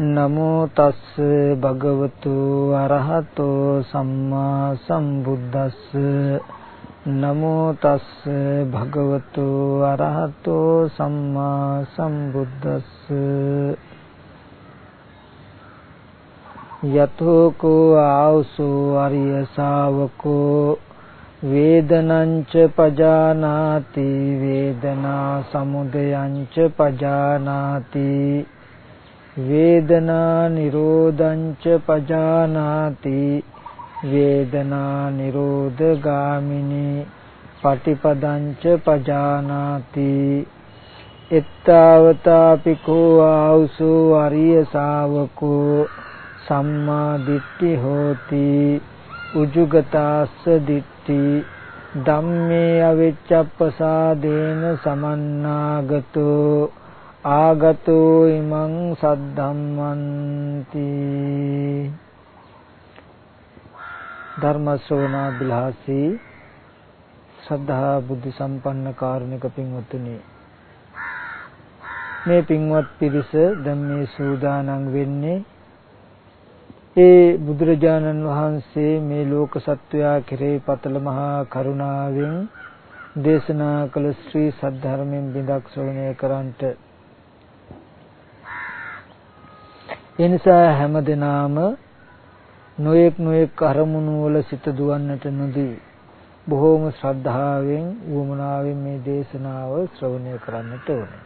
නමෝ තස්ස භගවතු අරහතෝ සම්මා සම්බුද්දස්ස. නමෝ තස්ස භගවතු අරහතෝ සම්මා සම්බුද්දස්ස. යතෝ කෝ ආවසෝ අරිය ශාවකෝ. වේදනං ච පජානාති වේදනා සමුදයං ච පජානාති. වේදනා නිරෝධං ච පජානාති වේදනා නිරෝධ ගාමිනී පටිපදං ච පජානාති එත්තාවතාපි කෝ ආවසෝ අරිය ශාවකෝ සම්මා දිට්ඨි හෝති උජුගතාස්ස දිට්ඨි ධම්මේ අවිච්ඡප්පසාදේන සමන්නාගතෝ ආගතෝ ඉමං සද්ධම්මන්ති ධර්ම ශ්‍රවණා බිලාසී ශ්‍රද්ධා බුද්ධ සම්පන්න කාරුණික පින්වත්නි මේ පින්වත් පිරිස දැන් මේ සූදානම් වෙන්නේ ඒ බුදුරජාණන් වහන්සේ මේ ලෝක සත්වයා කෙරෙහි පතල මහා කරුණාවෙන් දේශනා කළ ශ්‍රී සද්ධර්මයෙන් බිඳක් ශ්‍රවණය කරන්ට එනිසා හැම දිනාම නොයෙක් නොයෙක් අරමුණු වල සිත දුවන්නට නොදී බොහෝම ශ්‍රද්ධාවෙන් වුමනාවෙන් මේ දේශනාව ශ්‍රවණය කරන්නට ඕනේ.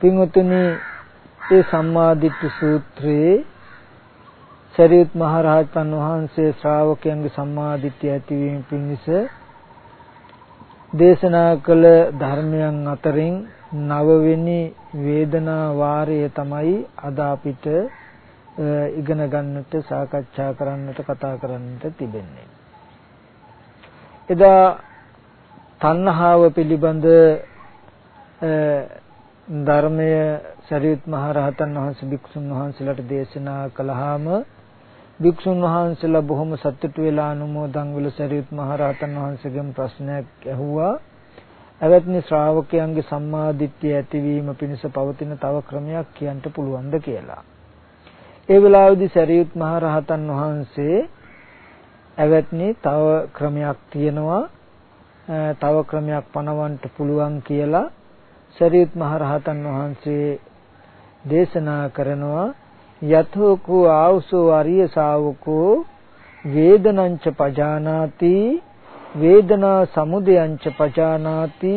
පින්වතුනි ඒ සම්මාදිට්ඨි සූත්‍රයේ සරියුත් මහ රහතන් වහන්සේ ශ්‍රාවකයන්ගේ සම්මාදිට්ඨිය ඇතිවීම පිණිස දේශනා කළ ධර්මයන් අතරින් නවවෙනි වේදනා වාරය තමයි අද අපිට ඉගෙන ගන්නට සාකච්ඡා කරන්නට කතා කරන්නට තිබෙන්නේ. එදා තණ්හාව පිළිබඳ ධර්මය සරියුත් මහ රහතන් වහන්සේ භික්ෂුන් වහන්සේලාට දේශනා කළාම භික්ෂුන් වහන්සේලා බොහොම සතුටු වෙලා අනුමෝදන් වල සරියුත් මහ රහතන් වහන්සේගෙන් ප්‍රශ්නයක් ඇහුවා. එවත්නි ශ්‍රාවකයන්ගේ සම්මා දිට්ඨිය ඇතිවීම පිණිස පවතින තව ක්‍රමයක් කියන්න පුළුවන්ද කියලා. ඒ වෙලාවේදී සරියුත් මහ රහතන් වහන්සේ එවත්නි තව ක්‍රමයක් තියෙනවා. තව ක්‍රමයක් පනවන්න පුළුවන් කියලා සරියුත් මහ රහතන් වහන්සේ දේශනා කරනවා යතෝකෝ ආවසෝ අරිය ශාවකෝ වේදනංච පජානාති වේදනා සමුදයංච පජානාති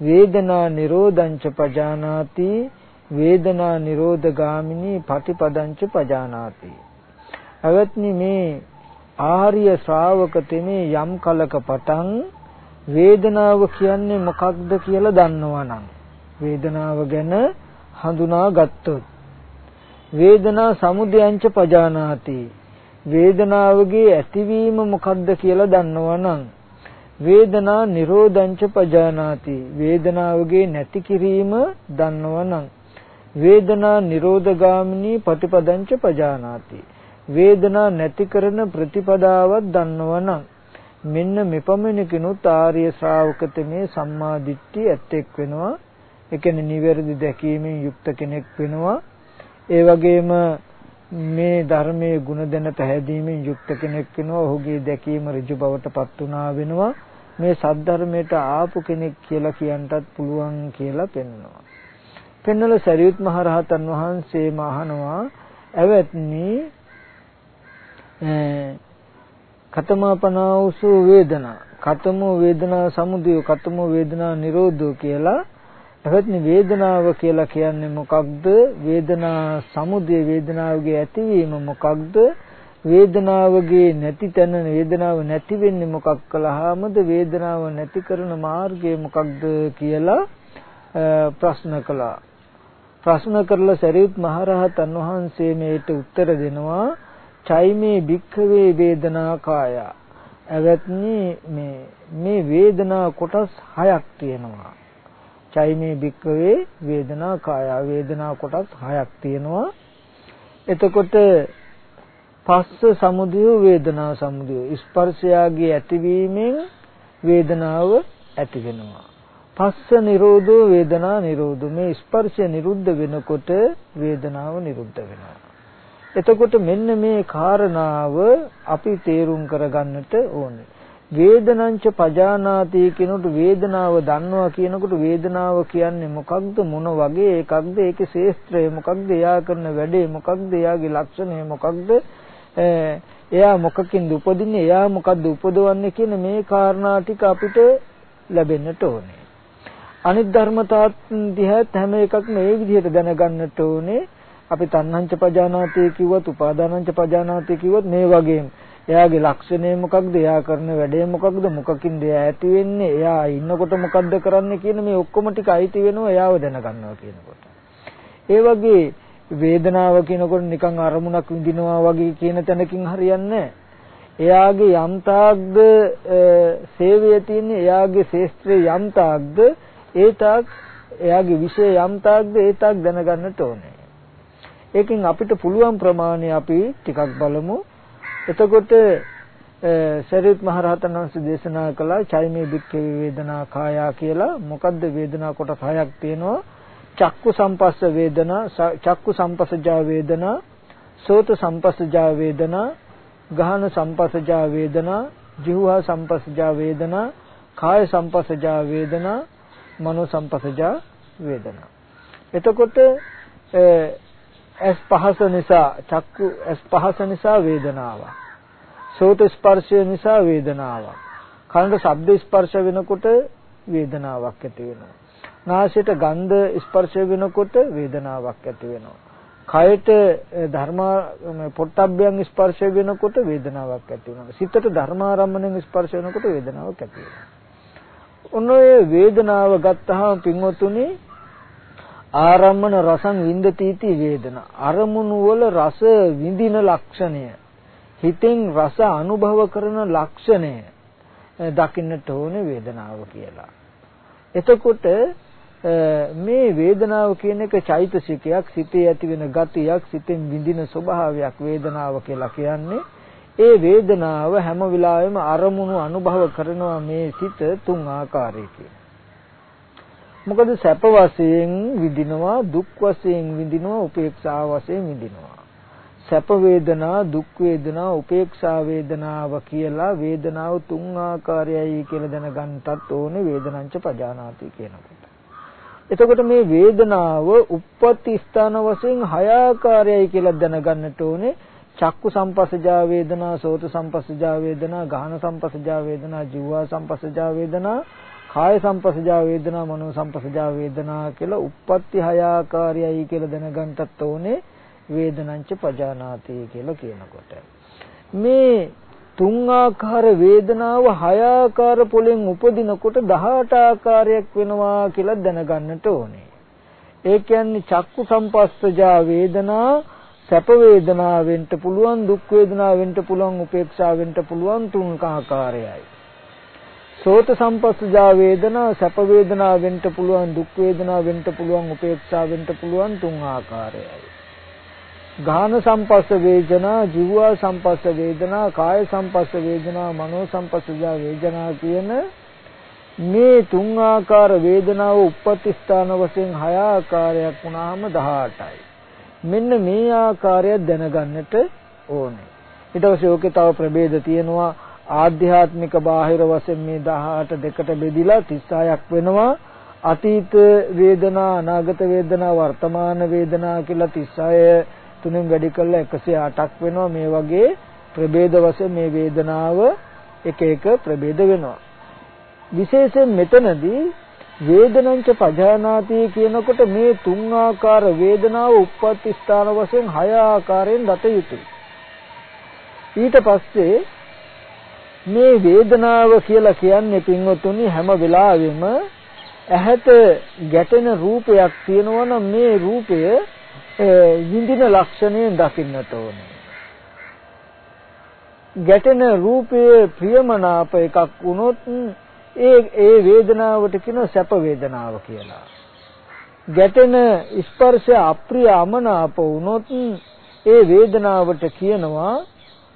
වේදනා නිරෝධංච පජානාති වේදනා නිරෝධගාමිනී පටිපදංච පජානාති. අවත්නි මේ ආර්ය ශ්‍රාවක තෙමේ යම් කලක පටන් වේදනාව කියන්නේ මොකක්ද කියලා දන්නවනම් වේදනාව ගැන හඳුනා ගත්තොත් වේදනා සමුදයංච පජානාති. වේදනාවගේ ඇතිවීම මොකක්ද කියලා දන්නවනම් වේදනා නිරෝධංච පජානාති. වේදනාවගේ නැති කිරීම දන්නවනම් වේදනා නිරෝධගාමිනී ප්‍රතිපදංච පජානාති. වේදනා නැති කරන ප්‍රතිපදාවක් දන්නවනම් මෙන්න මෙපමණකිනුත් ආර්ය ශ්‍රාවකතමේ සම්මා දිට්ඨිය ඇත්තෙක් වෙනවා. ඒ කියන්නේ නිවැරදි දැකීමෙන් යුක්ත කෙනෙක් වෙනවා. ඒ වගේම මේ ධර්මයේ ගුණ දැන පැහැදීමෙන් යුක්ත කෙනෙක් වෙනවා. ඔහුගේ දැකීම ඍජු බවට පත් වුණා වෙනවා. මේ සද්ධර්මයට ආපු කෙනෙක් කියලා කියන්නටත් පුළුවන් කියලා පෙන්වනවා පෙන්වල සරියුත් මහ රහතන් වහන්සේ මහනවා ඇවැත්නි කතමාපනාවසු වේදනා කතමෝ වේදනා සමුදය කතමෝ වේදනා නිරෝධෝ කියලා එවත්නි වේදනාව කියලා කියන්නේ මොකක්ද? වේදනා සමුදය වේදනාවගේ ඇතිවීම මොකක්ද? වේදනාවගේ නැති තැන වේදනාව නැති වෙන්නේ මොකක් කළාමද? වේදනාව නැති කරන මාර්ගය මොකක්ද කියලා ප්‍රශ්න කළා. ප්‍රශ්න කරලා සරියුත් මහරහතන් වහන්සේ මේට උත්තර දෙනවා චෛමේ භික්ඛවේ වේදනා කාය. එවත්නි මේ මේ වේදනා කොටස් හයක් තියෙනවා. චෛමේ භික්කවේ වේදනා කාය වේදනා කොටස් හයක් තියෙනවා එතකොට පස්ස සමුදය වේදනා සමුදය ස්පර්ශයාගේ ඇතිවීමෙන් වේදනාව ඇති වෙනවා පස්ස නිරෝධෝ වේදනා නිරෝධෝ මේ ස්පර්ශය නිරුද්ධ වෙනකොට වේදනාව නිරුද්ධ වෙනවා. එතකොට මෙන්න මේ කාරණාව අපි තේරුම් කරගන්නට ඕනේ. වේදනංච පජානාති කියනකොට වේදනාව දන්නවා කියනකොට වේදනාව කියන්නේ මොකක්ද මොන වගේ එකක්ද ඒකේ ශේස්ත්‍රය මොකක්ද එයා කරන වැඩේ මොකක්ද එයාගේ ලක්ෂණය මොකක්ද එයා මොකකින්ද උපදින්නේ එයා මොකද්ද උපදවන්නේ කියන මේ කාරණා ටික අපිට ලැබෙන්නට ඕනේ අනිත් ධර්මතාත් දිහත් හැම එකක්ම ඒ විදිහට දැනගන්නට ඕනේ. අපි තණ්හංච පජානාති කිව්වත් උපාදානංච පජානාති කිව්වත් මේ වගේම එයාගේ ලක්ෂණය මොකක්ද? එයා කරන වැඩේ මොකක්ද? මොකකින්ද එයා ඇති වෙන්නේ? එයා ඉන්නකොට මොකද්ද කරන්නේ කියන මේ ඔක්කොම ටික අයිති වෙනවා එයාව දැනගන්නවා කියනකොට. ඒ වගේ වේදනාව කියනකොට නිකන් අරමුණක් විඳිනවා වගේ කියන තැනකින් හරියන්නේ එයාගේ යම්තාක්ද සේවය තියෙන්නේ එයාගේ ශේස්ත්‍රයේ යම්තාක්ද ඒ තාක් එයාගේ විෂය යම් තාක්ද ඒ තාක් දැනගන්නට ඕනේ. ඒකෙන් අපිට පුළුවන් ප්‍රමාණය අපි ටිකක් බලමු. එතකොට සරියුත් මහ රහතන් වහන්සේ දේශනා කළා චෛමේ බික්කේ වේදනා කායා කියලා. මොකද්ද වේදනා කොටස් හයක් තියෙනවා. චක්කු සම්පස්ස වේදනා, චක්කු සම්පස්සජා වේදනා, සෝත සම්පස්සජා වේදනා, ගහන සම්පස්සජා වේදනා, ජීවහා සම්පස්සජා වේදනා, කාය සම්පස්සජා වේදනා, මනෝ සංපසජා වේදනා. එතකොට ඇස් පහස නිසා චක්කු ඇස් පහස නිසා වේදනාවක්. සෝත ස්පර්ශය නිසා වේදනාවක්. කනට ශබ්ද ස්පර්ශ වෙනකොට වේදනාවක් ඇති වෙනවා. නාසයට ගන්ධ ස්පර්ශ වෙනකොට වේදනාවක් ඇති වෙනවා. කයට ධර්ම පොට්ටබ්බයන් ස්පර්ශ වෙනකොට වේදනාවක් ඇති වෙනවා. සිතට ධර්මාරම්මණයෙන් ස්පර්ශ වෙනකොට වේදනාවක් ඇති වෙනවා. ඔන්න ඔය වේදනාව ගත්තාම පින්වතුනි ආරම්මන රසං වින්දතිති වේදනා අරමුණු වල රස විඳින ලක්ෂණය හිතෙන් රස අනුභව කරන ලක්ෂණය දකින්නට ඕනේ වේදනාව කියලා. එතකොට මේ වේදනාව කියන එක චෛතසිකයක් සිතේ ඇති වෙන ගතියක් සිතෙන් විඳින ස්වභාවයක් වේදනාව කියලා කියන්නේ ඒ වේදනාව හැම වෙලාවෙම අරමුණු අනුභව කරනවා මේ සිත තුන් ආකාරයකින්. මොකද සැප වශයෙන් විඳිනවා දුක් වශයෙන් විඳිනවා උපේක්ෂා වශයෙන් විඳිනවා. සැප වේදනා දුක් වේදනා උපේක්ෂා වේදනාව කියලා වේදනාව තුන් ආකාරයයි කියලා දැනගන්නටත් ඕනේ වේදනංච පජානාති කියනකොට. එතකොට මේ වේදනාව උප්පත්ති ස්ථාන වශයෙන් හය ආකාරයයි කියලා දැනගන්නට ඕනේ. චක්කු සම්පස්සජා වේදනා සෝත සම්පස්සජා වේදනා ගාහන සම්පස්සජා වේදනා ජීවා සම්පස්සජා වේදනා කාය සම්පස්සජා වේදනා මනෝ සම්පස්සජා වේදනා කියලා උප්පත්ති හය ආකාරයයි කියලා දැනගන්නත් ඕනේ වේදනංච පජානාති කියලා කියනකොට. මේ තුන් ආකාර වේදනාව හය ආකාර පොලෙන් උපදිනකොට 18 ආකාරයක් වෙනවා කියලා දැනගන්නට ඕනේ ඒ කියන්නේ චක්කු සම්පස්සජා වේදනා සැප වේදනාවෙන්ට පුළුවන් දුක් වේදනාවෙන්ට පුළුවන් උපේක්ෂාවෙන්ට පුළුවන් තුන් ආකාරයයි. සෝත සම්පස්සජා වේදනා සැප වේදනාවෙන්ට පුළුවන් දුක් වේදනාවෙන්ට පුළුවන් උපේක්ෂාවෙන්ට පුළුවන් තුන් ආකාරයයි. ගාන සම්පස්ස වේදනා, ජීවා සම්පස්ස වේදනා, කාය සම්පස්ස වේදනා, මනෝ සම්පස්සජා වේදනා කියන මේ තුන් ආකාර වේදනාව උප්පත්ති ස්ථාන වශයෙන් හය ආකාරයක් වුණාම 18යි. මෙන්න මේ ආකාරය දැනගන්නට ඕනේ. ඊට පස්සේ ඕකේ තව ප්‍රභේද තියෙනවා ආධ්‍යාත්මික බාහිර වශයෙන් මේ 18 දෙකට බෙදිලා 36ක් වෙනවා. අතීත වේදනා අනාගත වේදනා වර්තමාන වේදනා කියලා 36 තුනෙන් වැඩි කළා 108ක් වෙනවා මේ වගේ ප්‍රභේද වශයෙන් මේ වේදනාව එක එක ප්‍රභේද වෙනවා විශේෂයෙන් මෙතනදී වේදනංච පජානාති කියනකොට මේ තුන් ආකාර වේදනාව උප්පත්ති ස්ථාන වශයෙන් හය ආකාරයෙන් දත යුතුයි. ඊට පස්සේ මේ වේදනාව කියලා කියන්නේ පින්වතුනි හැම වෙලාවෙම ඇහැට ගැටෙන රූපයක් තියෙනවා නම් මේ රූපය විඳින ලක්ෂණයෙන් දකින්නට ඕනේ. ගැටෙන රූපයේ ප්‍රියමනාප එකක් වුණොත් ඒ ඒ වේදනාවට කියන සැප වේදනාව කියලා. ගැටෙන ස්පර්ශ අප්‍රිය අමනාප වුණොත් ඒ වේදනාවට කියනවා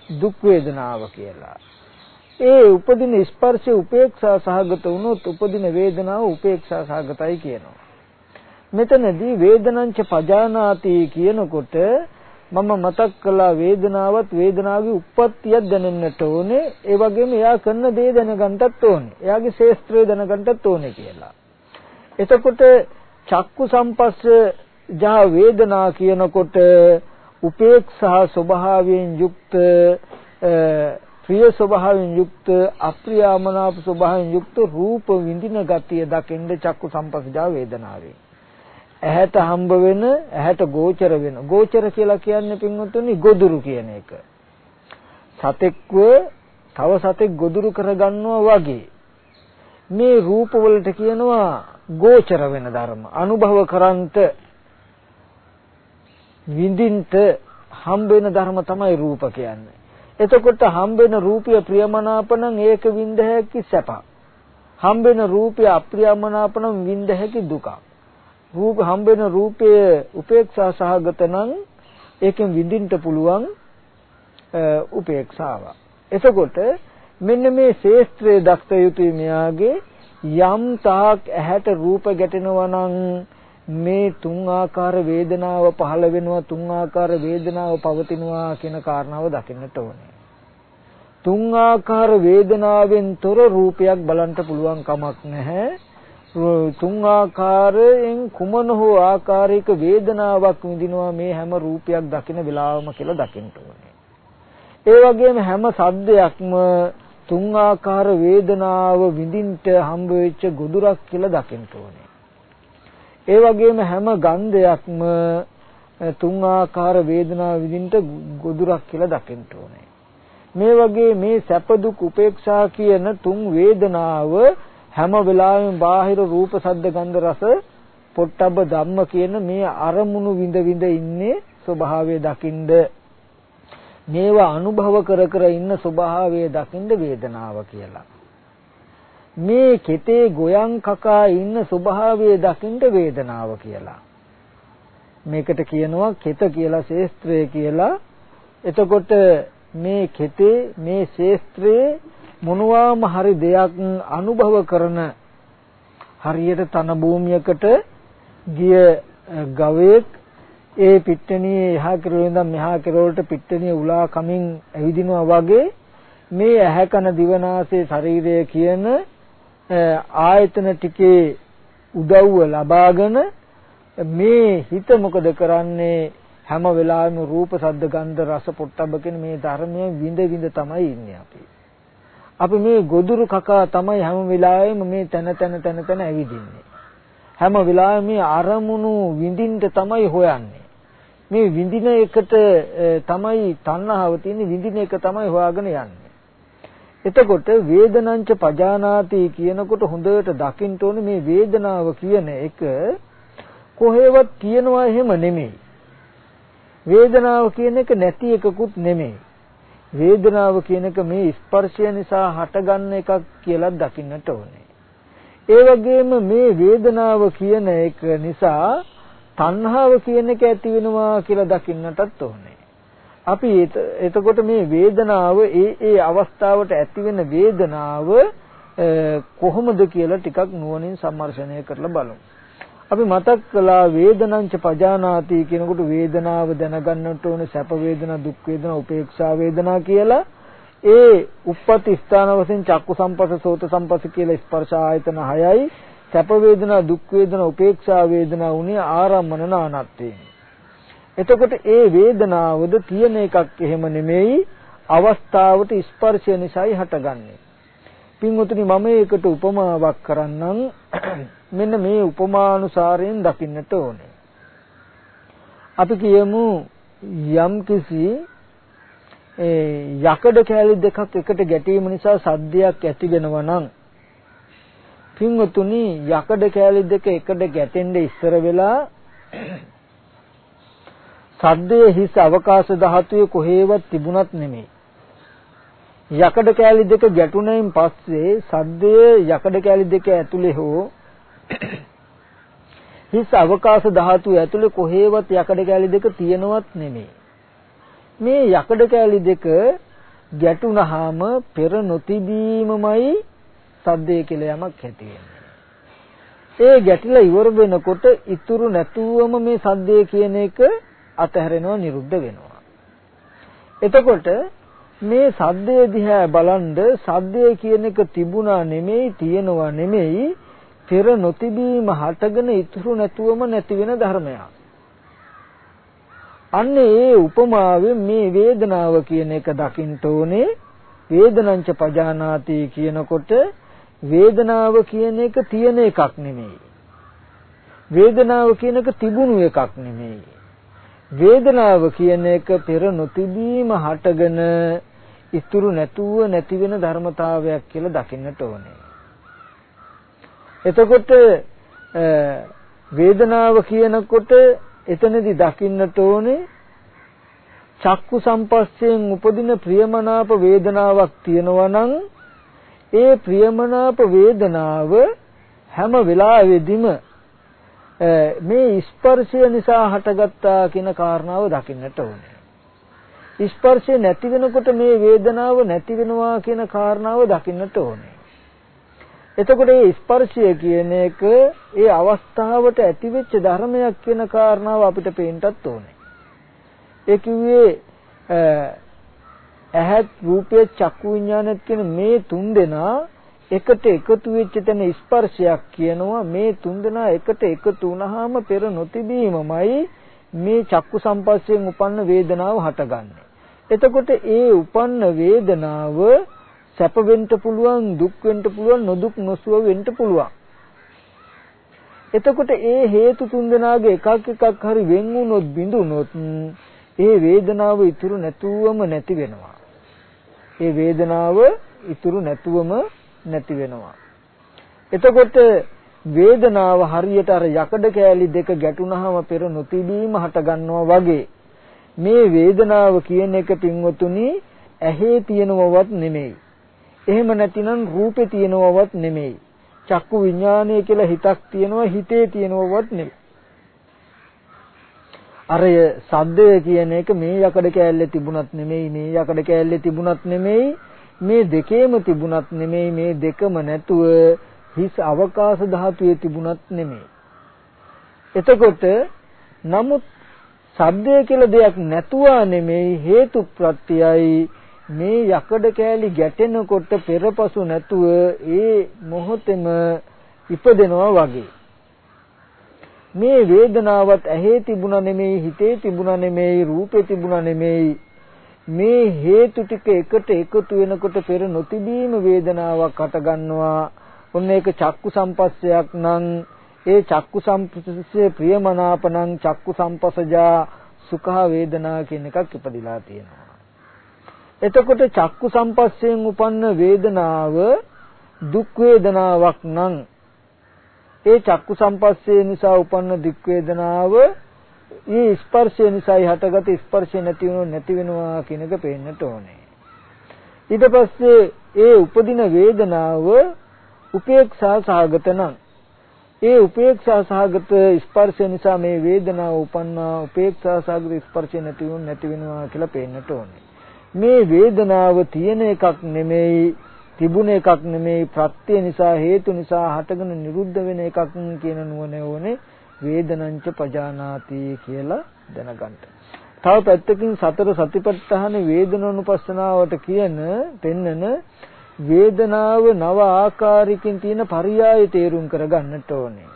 දුක් වේදනාව කියලා. ඒ උපදින ස්පර්ශය උපේක්ෂා සහගත වුණොත් උපදින වේදනාව උපේක්ෂා සහගතයි කියනවා. මෙතනදී වේදනංච පජානාති කියනකොට මම මතක් කළා වේදනාවත් වේදනාවේ උප්පත්තියක් දැනෙන්නට ඕනේ. ඒ වගේම එයා කරන දේ දැනගන්නත් ඕනේ. එයාගේ ශේස්ත්‍රය දැනගන්නත් ඕනේ කියලා. එතකොට චක්කු සම්පස්ස ජා වේදනා කියනකොට උපේක්ෂා ස්වභාවයෙන් යුක්ත ප්‍රිය ස්වභාවයෙන් යුක්ත අප්‍රියමනාප ස්වභාවයෙන් යුක්ත රූප විඳින ගතිය දකින්න චක්කු සම්පස්සජා වේදනාවේ. ඇහැට හම්බ වෙන ඇහැට ගෝචර වෙන. ගෝචර කියලා කියන්නේ පින්වත්නි ගොදුරු කියන එක. සතෙක්ව තව සතෙක් ගොදුරු කරගන්නවා වගේ. මේ රූප වලට කියනවා ගෝචර වෙන ධර්ම. අනුභව කරන්ට විඳින්ට හම්බ වෙන ධර්ම තමයි රූප කියන්නේ. එතකොට හම්බෙන රූපය ප්‍රියමනාපනම් ඒක විඳ හැකි සැප. හම්බෙන රූපය අප්‍රියමනාපනම් විඳ හැකි දුක. රූප හම්බෙන රූපය උපේක්ෂා සහගත නම් ඒකෙන් විඳින්න පුළුවන් උපේක්ෂාව. එතකොට මෙන්න මේ ශේස්ත්‍රයේ දක්ත යුතුයි මෙයාගේ යම් තාක් ඇහැට රූප ගැටෙනවා නම් මේ තුන් ආකාර වේදනාව පහළ වෙනවා තුන් ආකාර වේදනාව පවතිනවා කියන කාරණාව දකින්නට ඕනේ. තුන් ආකාර වේදනාවෙන් තොර රූපයක් බලන්න පුළුවන් කමක් නැහැ. තුන් ආකාරයෙන් කුමන හෝ ආකාරයක වේදනාවක් විඳිනවා මේ හැම රූපයක් දකින වෙලාවම කියලා දකින්න ඕනේ. ඒ වගේම හැම සද්දයක්ම තුන් ආකාර වේදනාව විඳින්නට හම්බ වෙච්ච ගොදුරක් කියලා දකින්න ඕනේ. ඒ වගේම හැම ගන්ධයක්ම තුන් ආකාර වේදනාව විඳින්නට ගොදුරක් කියලා දකින්න ඕනේ. මේ වගේ මේ සැප දුක් උපේක්ෂා කියන තුන් වේදනාව හැම වෙලාවෙම බාහිර රූප සද්ද ගන්ධ රස පොට්ටබ්බ ධම්ම කියන මේ අරමුණු විඳ විඳ ඉන්නේ ස්වභාවය දකින්ද? මේවා අනුභව කර කර ඉන්න ස්වභාවය දකින්ද වේදනාව කියලා. මේ කෙතේ ගොයන් කකා ඉන්න ස්වභාවය දකින්ද වේදනාව කියලා. මේකට කියනවා කෙත කියලා ශේස්ත්‍රය කියලා. එතකොට මේ කෙතේ මේ ශේස්ත්‍රයේ මොනවාම හරි දෙයක් අනුභව කරන හරියට තන භූමියකට ගිය ගවයෙක් ඒ පිට්ටනියේ එහා කෙරවල ඉඳන් මෙහා කෙරවලට පිට්ටනිය උලා කමින් ඇවිදිනවා වගේ මේ ඇහැ කන දිවනාසය ශරීරය කියන ආයතන ටිකේ උදව්ව ලබාගෙන මේ හිත මොකද කරන්නේ හැම වෙලාවෙම රූප ශබ්ද ගන්ධ රස පොට්ටබ්බ කියන මේ ධර්මයේ විඳ විඳ තමයි ඉන්නේ අපි. අපි මේ ගොදුරු කකා තමයි හැම වෙලාවෙම මේ තන තන තන තන ඇවිදින්නේ. හැම වෙලාවෙම මේ අරමුණු විඳින්න තමයි හොයන්නේ. මේ විඳින එකට තමයි තණ්හාව තියෙන්නේ විඳින එක තමයි හොයාගෙන යන්නේ. එතකොට වේදනංච පජානාති කියනකොට හොඳට දකින්න ඕනේ මේ වේදනාව කියන එක කොහෙවත් තියනවා එහෙම නෙමෙයි. වේදනාව කියන එක නැති එකකුත් නෙමෙයි. වේදනාව කියන එක මේ ස්පර්ශය නිසා හටගන්න එකක් කියලා දකින්නට ඕනේ. ඒ වගේම මේ වේදනාව කියන එක නිසා තණ්හාව කියන එක ඇති වෙනවා කියලා දකින්නටත් ඕනේ. අපි එතකොට මේ වේදනාව ඒ ඒ අවස්ථාවට ඇති වෙන වේදනාව කොහොමද කියලා ටිකක් නුවණින් සම්මර්ෂණය කරලා බලමු. අපි මතක් කළා වේදනංච පජානාති කියනකොට වේදනාව දැනගන්නට ඕනේ සැප වේදනා දුක් වේදනා උපේක්ෂා වේදනා කියලා. ඒ උප්පති ස්ථාන වශයෙන් චක්කු සම්පස්ස සෝත සම්පස්ස කියලා ස්පර්ශ ආයතන 6යි සැප වේදනා දුක් වේදනා උපේක්ෂා වේදනා උනේ ආරම්මන නානත්තේ එතකොට ඒ වේදනාවද තියෙන එකක් එහෙම නෙමෙයි අවස්ථාවට ස්පර්ශය නිසායි හටගන්නේ. පින්වතුනි මම ඒකට උපමාවක් කරන්නම් මෙන්න මේ උපමානුසාරයෙන් දකින්නට ඕනේ. අපි කියමු යම් කිසි ඒ යකඩ කෑලි දෙකක් එකට ගැටීම නිසා සද්දයක් ඇති වෙනවා නම් පින්වතුනි යකඩ කෑලි දෙක එකට ගැටෙන්න ඉස්සර වෙලා සද්දයේ හිස් අවකාශ ධාතුවේ කොහේවත් තිබුණත් නෙමෙයි යකඩ කෑලි දෙක ගැටුණයින් පස්සේ සද්දයේ යකඩ කෑලි දෙක ඇතුලේ හෝ හිස් අවකාශ ධාතු ඇතුලේ කොහේවත් යකඩ කෑලි දෙක තියෙනවත් නෙමෙයි. මේ යකඩ කෑලි දෙක ගැටුණාම පෙර නොතිබීමමයි සද්දේ කියලා යමක් ඇති ඒ ගැටිලා ඉවර වෙනකොට ඉතුරු නැතුවම මේ සද්දේ කියන එක අතහැරෙනවා නිරුද්ධ වෙනවා. එතකොට මේ සද්දේ දිහා බලන්ද සද්දේ කියන එක තිබුණා නෙමෙයි තියෙනවා නෙමෙයි පෙර නොතිබීම හටගෙන ඉතුරු නැතුවම නැති වෙන ධර්මයක්. අන්න ඒ උපමාවෙන් මේ වේදනාව කියන එක දකින්න ඕනේ. වේදනංච පජානාති කියනකොට වේදනාව කියන එක තියෙන එකක් නෙමෙයි. වේදනාව කියන එක තිබුණු එකක් නෙමෙයි. වේදනාව කියන එක පෙර නොතිබීම හටගෙන ඉතුරු නැතුව නැති වෙන ධර්මතාවයක් කියලා දකින්නට ඕනේ එතකොට වේදනාව කියනකොට එතනදී දකින්නට ඕනේ චක්කු සම්පස්යෙන් උපදින ප්‍රියමනාප වේදනාවක් තියෙනවා නම් ඒ ප්‍රියමනාප වේදනාව හැම වෙලාවෙදිම මේ ස්පර්ශය නිසා හටගත්තා කියන කාරණාව දකින්නට ඕනේ. ස්පර්ශය නැති වෙනකොට මේ වේදනාව නැති වෙනවා කියන කාරණාව දකින්නට ඕනේ. එතකොට මේ ස්පර්ශය කියන එක ඒ අවස්ථාවට ඇතිවෙච්ච ධර්මයක් කියන කාරණාව අපිට පේන්නත් ඕනේ. ඒ කිව්වේ ඇහත් රූපය චක්කු විඥානත් කියන මේ තුන් දෙනා එකට එකතු වෙච්ච තැන ස්පර්ශයක් කියනවා මේ තුන් දෙනා එකට එකතු වුණාම පෙර නොතිබීමමයි මේ චක්කු සම්පස්යෙන් උපන්න වේදනාව හටගන්නේ. එතකොට ඒ උපන්න වේදනාව සැප වෙන්න පුළුවන් දුක් වෙන්න පුළුවන් නොදුක් නොසුව වෙන්න පුළුවන්. එතකොට ඒ හේතු තුන්දෙනාගේ එකක් එකක් හරි වෙන් වුණොත් බිඳුනොත් ඒ වේදනාව ඉතුරු නැතුවම නැති වෙනවා. ඒ වේදනාව ඉතුරු නැතුවම නැති වෙනවා. එතකොට වේදනාව හරියට අර යකඩ කෑලි දෙක ගැටුනහම පෙර නොතිබීම හට ගන්නවා වගේ මේ වේදනාව කියන එක පින්වතුනි ඇහි තියෙනවවත් නෙමෙයි එහෙම නැතිනම් රූපේ තියෙනවවත් නෙමෙයි. චක්කු විඥානය කියලා හිතක් තියෙනවා හිතේ තියෙනවවත් නෙමෙයි. අරය සද්දය කියන එක මේ යකඩ කෑල්ලේ තිබුණත් නෙමෙයි මේ යකඩ කෑල්ලේ තිබුණත් නෙමෙයි මේ දෙකේම තිබුණත් නෙමෙයි මේ දෙකම නැතුව හිස් අවකාශ ධාතුවේ තිබුණත් නෙමෙයි. එතකොට නමුත් සද්දය කියලා දෙයක් නැතුවා නෙමෙයි හේතු ප්‍රත්‍යයයි මේ යකඩ කෑලි ගැටෙනකොට පෙරපසු නැතුව ඒ මොහොතෙම ඉපදෙනවා වගේ. මේ වේදනාවත් ඇහි තිබුණා නෙමෙයි හිතේ තිබුණා නෙමෙයි රූපේ තිබුණා නෙමෙයි. මේ හේතු ටික එකට එකතු වෙනකොට පෙර නොතිබීම වේදනාවක් හටගන්නවා. ඔන්න ඒක චක්කු සම්පස්සයක් නම් ඒ චක්කු සම්පස්සේ ප්‍රියමනාප නම් චක්කු සම්පසජා සුඛ වේදනා කියන එකක් ඉපදිලා තියෙනවා එතකොට චක්කු සම්පස්සයෙන් උපන්න වේදනාව දුක් වේදනාවක් නම් ඒ චක්කු සම්පස්සේ නිසා උපන්න දුක් වේදනාව ඊ ස්පර්ශය නිසායි හටගත ස්පර්ශය නැති වෙනව නැති වෙනවා කියන එක පේන්නට ඕනේ. ඊට පස්සේ ඒ උපදින වේදනාව උපේක්ෂා සහගත නම් ඒ උපේක්ෂා සහගත ස්පර්ශය නිසා මේ වේදනාව උපන්නා උපේක්ෂා සහගත ස්පර්ශය නැති වුන් නැති වෙනවා කියලා පේන්නට ඕනේ. මේ වේදනාව තියෙන එකක් නෙමෙයි තිබුණ එකක් නෙමෙයි ප්‍රත්‍ය නිසා හේතු නිසා හටගෙන නිරුද්ධ වෙන එකක් කියන නුවණ ඕනේ වේදනංච පජානාති කියලා දැනගන්න. තව පැත්තකින් සතර සතිපට්ඨාන වේදනෝනුපස්සනාවට කියන පෙන්නන වේදනාව නව ආකාරයකින් තියෙන පරියාය තේරුම් කරගන්නට ඕනේ.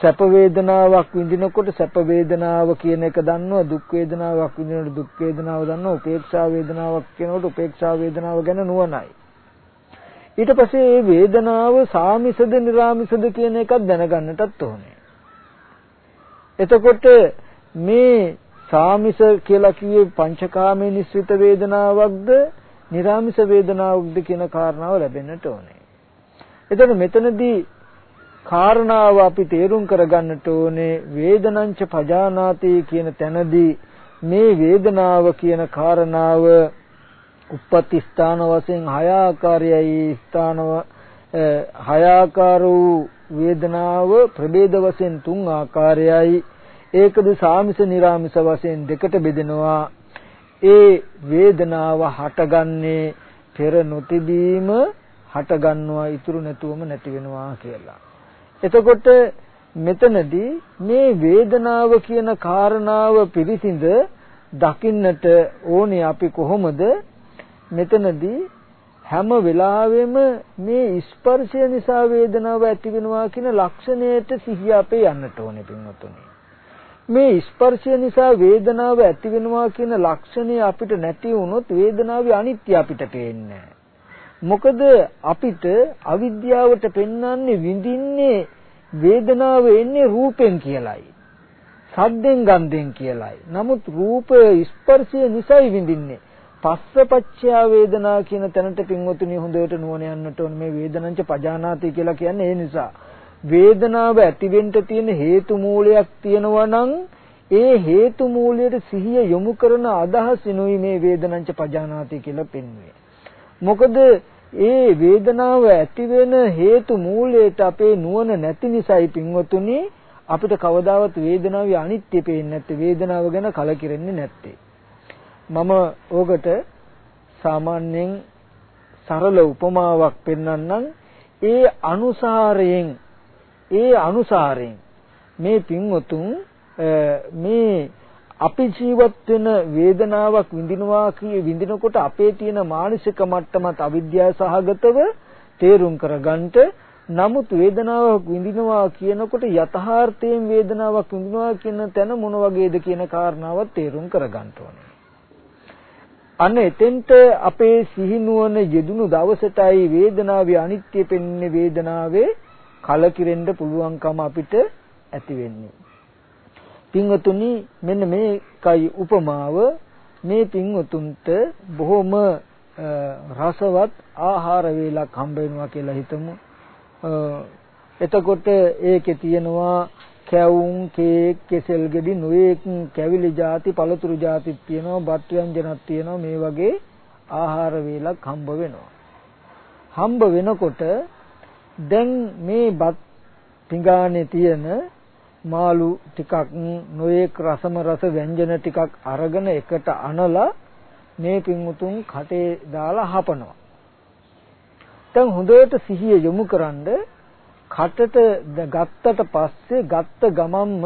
සැප වේදනාවක් විඳිනකොට සැප වේදනාව කියන එක දන්නවා දුක් වේදනාවක් විඳිනකොට දුක් වේදනාව දන්නවා උපේක්ෂා වේදනාවක් කියනකොට උපේක්ෂා වේදනාව ගැන නුවණයි ඊට පස්සේ මේ වේදනාව සාමිසද නිර්ාමිසද කියන එකක් දැනගන්නටත් ඕනේ එතකොට මේ සාමිස කියලා කියේ පංචකාමයේ නිස්සිත වේදනාවක්ද නිර්ාමිස වේදනාවක්ද කියන කාරණාව ලැබෙන්නට ඕනේ. එතකොට මෙතනදී කාරණාව අපි තේරුම් කරගන්නට ඕනේ වේදනංච පජානාති කියන තැනදී මේ වේදනාව කියන කාරණාව උප්පත්ති ස්ථාන වශයෙන් හය ආකාරයයි ස්ථානව හය ආකාර වූ වේදනාව ප්‍රභේද වශයෙන් තුන් ආකාරයයි. ඒකද සාමිස නිරාමිස වශයෙන් දෙකට බෙදෙනවා. ඒ වේදනාව හටගන්නේ පෙර නොතිබීම හටගන්නවා ඉතුරු නැතුවම නැති වෙනවා කියලා. එතකොට මෙතනදී මේ වේදනාව කියන කාරණාව පිළිසිඳ දකින්නට ඕනේ අපි කොහොමද මෙතනදී හැම වෙලාවෙම මේ ස්පර්ශය නිසා වේදනාව ඇති වෙනවා කියන ලක්ෂණයට සිහිය අපේ යන්නට ඕනේ පින්වතුනි. මේ ස්පර්ශය නිසා වේදනාව ඇති වෙනවා කියන ලක්ෂණය අපිට නැති වුණොත් වේදනාවේ අනිත්‍ය අපිට පේන්නේ මොකද අපිට අවිද්‍යාවට පෙන්වන්නේ විඳින්නේ වේදනාව එන්නේ රූපෙන් කියලයි. සද්දෙන් ගන්ධෙන් කියලයි. නමුත් රූප ස්පර්ශය නිසායි විඳින්නේ. පස්සපච්චය වේදනා කියන තැනට පින්වතුනි හොඳට නුවණ යන්නට ඕන මේ වේදනංච පජානාති කියලා කියන්නේ ඒ නිසා වේදනාව ඇතිවෙන්න තියෙන හේතු මූලයක් තියෙනවා නම් ඒ හේතු මූලයට සිහිය යොමු කරන අදහසිනුයි මේ වේදනංච පජානාති කියලා පෙන්වන්නේ මොකද ඒ වේදනාව ඇති වෙන හේතු මූලයට අපේ නුවණ නැති නිසායි පින්වතුනි අපිට කවදාවත් වේදනාවේ අනිත්‍ය පේන්නේ නැත්තේ වේදනාව ගැන කලකිරෙන්නේ නැත්තේ. මම ඕකට සාමාන්‍යයෙන් සරල උපමාවක් පෙන්වන්නම් ඒ අනුසාරයෙන් ඒ අනුසාරයෙන් මේ පින්වතුන් මේ අපි ජීවත් වෙන වේදනාවක් විඳිනවා කිය විඳිනකොට අපේ තියෙන මානසික මට්ටමත් අවිද්‍යාව සහගතව තේරුම් කරගන්නට නමුත් වේදනාවක් විඳිනවා කියනකොට යථාර්ථයෙන් වේදනාවක් විඳිනවා කියන තැන මොන වගේද කියන කාරණාව තේරුම් කරගන්න ඕනේ. අන්න එතෙන්ට අපේ සිහිනුවන යෙදුණු දවසටයි වේදනාවේ අනිත්‍ය පෙන්න්නේ වේදනාවේ කලකිරෙන්න පුළුවන්කම අපිට ඇති වෙන්නේ. පින්වතුනි මෙන්න මේකයි උපමාව මේ පින්වතුන්ට බොහොම රසවත් ආහාර වේලක් හම්බ වෙනවා කියලා හිතමු. එතකොට ඒකේ තියෙනවා කැවුම් කේක් කෙසෙල් ගෙඩි නොයේක් කැවිලි ಜಾති පළතුරු ಜಾතිත් තියෙනවා බත් ව්‍යංජනත් තියෙනවා මේ වගේ ආහාර වේලක් හම්බ වෙනවා. හම්බ වෙනකොට දැන් මේ බත් පිඟානේ තියෙන මාළු ටිකක් නොයේක් රසම රස ව්‍යංජන ටිකක් අරගෙන එකට අනලා මේ පින්මුතුන් කටේ දාලා හපනවා. දැන් හොඳට සිහිය යොමු කරන්ඩ කටට ගත්තට පස්සේ ගත්ත ගමම්ම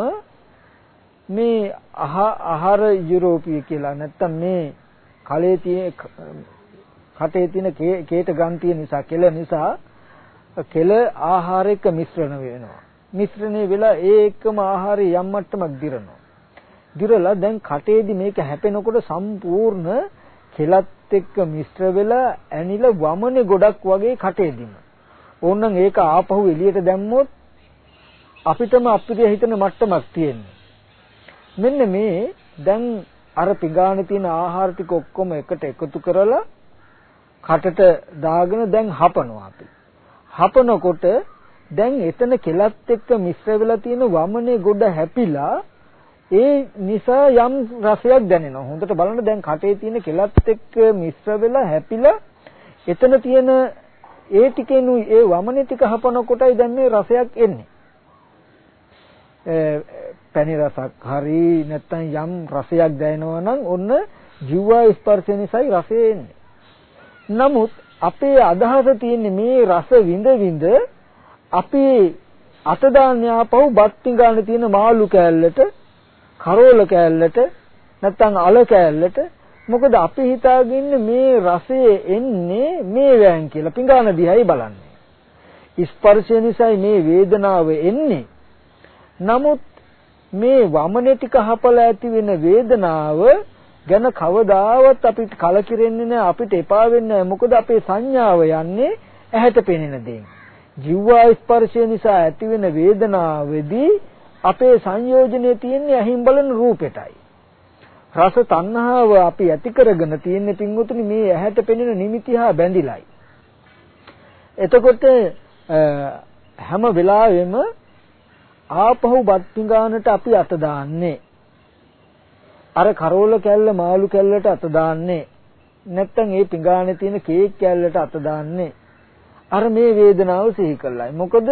මේ ආහාර යුරෝපීය කියලා නැත්තම් මේ කලේ තියෙන කටේ තියෙන කේට ග්‍රන්ථිය නිසා කෙල නිසා කෙල ආහාර එක්ක මිශ්‍රණ වෙනවා. මිශ්‍රණය වෙලා ඒ එක්කම ආහාරය යම් මට්ටමක් දිරනවා. දිරලා දැන් කටේදී මේක හැපෙනකොට සම්පූර්ණ කෙලත් එක්ක මිශ්‍ර වෙලා ඇනිලා වමනේ ගොඩක් වගේ කටේදීම. ඕනනම් ඒක ආපහු එළියට දැම්මොත් අපිටම අප්‍රිය හිතන මට්ටමක් තියෙනවා. මෙන්න මේ දැන් අර පිගානේ තියෙන ආහාර ටික ඔක්කොම එකට එකතු කරලා කටට දාගෙන දැන් හපනවා අපි. හපනකොට දැන් එතන කෙලත් එක්ක මිශ්‍ර වෙලා තියෙන වමනේ ගොඩ හැපිලා ඒ නිසා යම් රසයක් දැනෙනවා. හොඳට බලන්න දැන් කටේ තියෙන කෙලත් එක්ක මිශ්‍ර වෙලා හැපිලා එතන තියෙන ඒ ටිකෙනුයි ඒ වමනේ ටික හපන කොටයි දැන් මේ රසයක් එන්නේ. පැණි රසක් හරි නැත්නම් යම් රසයක් දැනෙනවා නම් ඔන්න ජීවා ස්පර්ශ නිසායි රසය එන්නේ. නමුත් අපේ අදහස තියෙන්නේ මේ රස විඳ විඳ අපි අත දාන්නේ ආපහු බත් පිඟානේ තියෙන මාළු කෑල්ලට කරෝල කෑල්ලට නැත්නම් අල කෑල්ලට මොකද අපි හිතාගෙන මේ රසය එන්නේ මේ වෑන් කියලා පිඟාන දිහායි බලන්නේ. ස්පර්ශය නිසායි මේ වේදනාව එන්නේ. නමුත් මේ වමනේ ටික හපලා ඇති වෙන වේදනාව ගැන කවදාවත් අපිට කලකිරෙන්නේ නැහැ අපිට එපා වෙන්නේ නැහැ මොකද අපේ සංඥාව යන්නේ ඇහැට පෙනෙන දේ. ජීවා ස්පර්ශය නිසා ඇතිවෙන වේදනාවේදී අපේ සංයෝජනය තියෙන්නේ ඇහින් බලන රූපෙටයි. රස තණ්හාව අපි ඇති කරගෙන තියෙන්නේ පින්වතුනි මේ ඇහැට පෙනෙන නිමිති හා බැඳිලයි. එතකොට හැම වෙලාවෙම ආපහු බත් පිඟානට අපි අත දාන්නේ. අර කරෝල කැල්ල මාළු කැල්ලට අත දාන්නේ. නැත්තම් ඒ පිඟානේ තියෙන කේක් කැල්ලට අත දාන්නේ. අර මේ වේදනාව සිහි කළයි. මොකද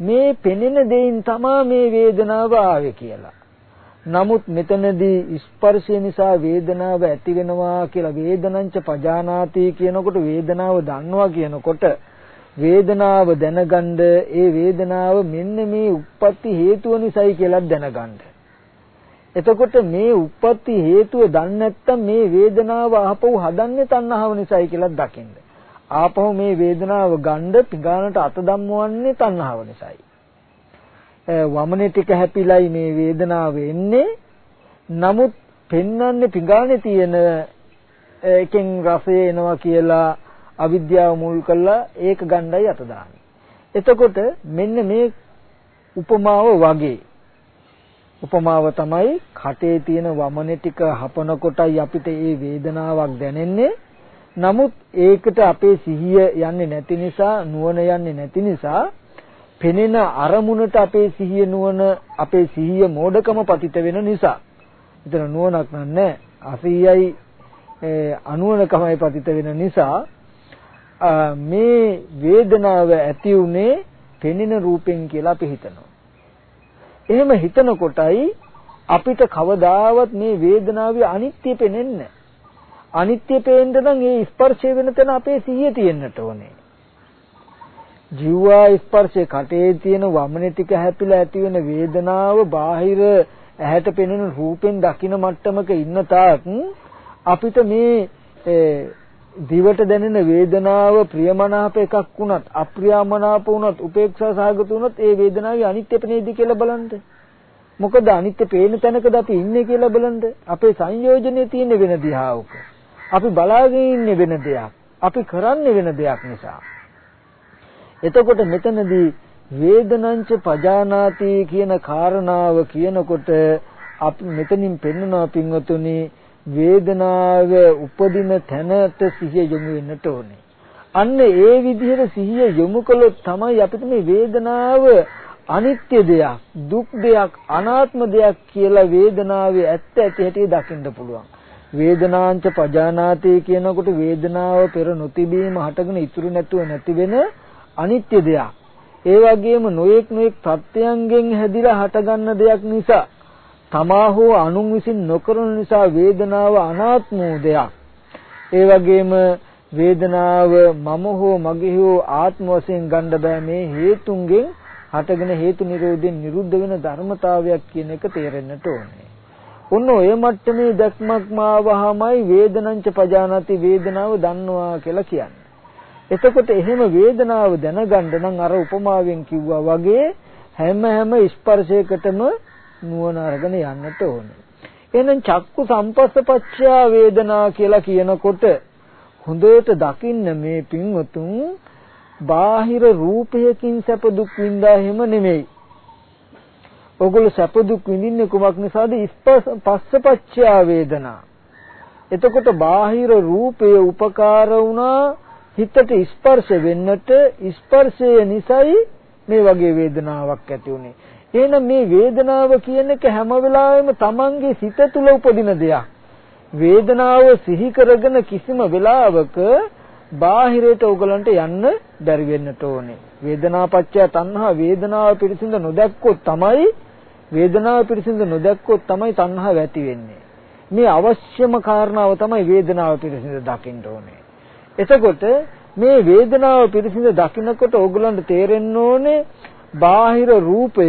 මේ පෙනෙන දෙයින් තමා මේ වේදනාව ආවේ කියලා. නමුත් මෙතනදී ස්පර්ශය නිසා වේදනාව ඇති වෙනවා කියලා වේදනංච පජානාති කියනකොට වේදනාව දන්නවා කියනකොට වේදනාව දැනගන්න ඒ වේදනාව මෙන්න මේ උප්පත්ති හේතුව නිසායි කියලා දැනගන්න. එතකොට මේ උප්පත්ති හේතුව දන්නේ නැත්නම් මේ වේදනාව ආපහු හදන්නේ තණ්හාව නිසායි කියලා දකින්න. ආපහු මේ වේදනාව ගන්න පිඟානට අත දම්වන්නේ තණ්හාව නිසායි. වමනේ ටික හැපිලයි මේ වේදනාව එන්නේ. නමුත් පෙන්වන්නේ පිඟානේ තියෙන එකෙන් රසය එනවා කියලා අවිද්‍යාව මුල් කරලා ඒක ගණ්ඩයි අත දාන්නේ. එතකොට මෙන්න මේ උපමාව වගේ උපමාව තමයි කටේ තියෙන වමනේ ටික හපන කොටයි අපිට ඒ වේදනාවක් දැනෙන්නේ. නමුත් ඒකට අපේ සිහිය යන්නේ නැති නිසා නුවණ යන්නේ නැති නිසා පෙනෙන අරමුණට අපේ සිහිය නුවණ අපේ සිහිය මෝඩකම පතිත වෙන නිසා එතන නුවණක් නැහැ අසීයයි අනුවණකමයි පතිත වෙන නිසා මේ වේදනාව ඇති උනේ පෙනෙන රූපෙන් කියලා අපි හිතනවා. එහෙම හිතන කොටයි අපිට කවදාවත් මේ වේදනාවේ අනිත්‍ය පෙනෙන්නේ අනිත්‍ය පේන්න නම් ඒ ස්පර්ශය වෙන තැන අපේ සිහිය තියෙන්නට ඕනේ. ජීවා ස්පර්ශේ කටේ තියෙන වමනේ ටික හැපිලා ඇති වෙන වේදනාව බාහිර ඇහැට පෙනෙන රූපෙන් දකින මට්ටමක ඉන්න තාක් අපිට මේ දිවට දැනෙන වේදනාව ප්‍රියමනාප එකක් වුණත් අප්‍රියමනාප වුණත් උපේක්ෂා සහගත වුණත් ඒ වේදනාවේ අනිත්‍ය පෙනේද කියලා බලන්න. මොකද අනිත්‍ය පේන තැනකද අපි ඉන්නේ කියලා බලන්න. අපේ සංයෝජනේ තියෙන වෙන දිහාවක. අපි බලාගෙන ඉන්නේ වෙන දෙයක්. අපි කරන්නේ වෙන දෙයක් නිසා. එතකොට මෙතනදී වේදනංච පජානාති කියන කාරණාව කියනකොට අපි මෙතනින් පෙන්වනවා පින්වතුනි වේදනාව උපදින තැනට සිහිය යොමු වෙන්නට ඕනේ. අන්න ඒ විදිහට සිහිය යොමු කළොත් තමයි අපිට මේ වේදනාව අනිත්‍ය දෙයක්, දුක් දෙයක්, අනාත්ම දෙයක් කියලා වේදනාවේ ඇත්ත ඇති හැටි දකින්න පුළුවන්. වේදනාංච පජානාති කියනකොට වේදනාව පෙර නොතිබීම හටගෙන ඉතුරු නැතුව නැති වෙන අනිත්‍ය දෙයක්. ඒ වගේම නොයෙක් නොයෙක් ප්‍රත්‍යයන්ගෙන් හැදිලා හටගන්න දෙයක් නිසා තමා හෝ අනුන් විසින් නොකරන නිසා වේදනාව අනාත්ම දෙයක්. ඒ වගේම වේදනාව මම හෝ මගේ හෝ ආත්ම වශයෙන් ගන්න බෑ මේ හේතුන්ගෙන් හටගෙන හේතු නිරෝධයෙන් නිරුද්ධ වෙන ධර්මතාවයක් කියන එක තේරෙන්නට ඕනේ. ඔන්න ඔය මට්ටමේ දැක්මක් මාවහමයි වේදනංච පජානති වේදනාව දන්නවා කියලා කියන්නේ. එතකොට එහෙම වේදනාව දැනගන්න නම් අර උපමාවෙන් කිව්වා වගේ හැම හැම ස්පර්ශයකටම නුවණ අරගෙන යන්නට ඕනේ. එහෙනම් චක්කු සම්පස්සපච්චය වේදනා කියලා කියනකොට හොඳට දකින්න මේ පින්වතුන් බාහිර රූපයකින් සැප දුක් විඳා හැම නෙමෙයි. ඔගොල්ලෝ සැප දුක් විඳින්නේ කුමක් නිසාද? පස්සපච්චය වේදනා. එතකොට බාහිර රූපය උපකාර වුණා හිතට ස්පර්ශ වෙන්නට ස්පර්ශය නිසායි මේ වගේ වේදනාවක් ඇති උනේ. එහෙනම් මේ වේදනාව කියන එක හැම වෙලාවෙම Tamange සිත තුළ උපදින දෙයක්. වේදනාව සිහි කරගෙන කිසිම වෙලාවක බාහිරයට උගලන්ට යන්න බැරි වෙන්නට ඕනේ. වේදනාපච්චය තණ්හා වේදනාව පිරිසිඳ නොදැක්කොත් තමයි වේදනාව පිරිසිඳ නොදැක්කොත් තමයි තණ්හාව ඇති වෙන්නේ. මේ අවශ්‍යම කාරණාව තමයි වේදනාව පිරිසිඳ දකින්න ඕනේ. එතකොට මේ වේදනාව පිරිසිඳ දකින්නකොට ඕගලන්ට තේරෙන්න ඕනේ බාහිර රූපය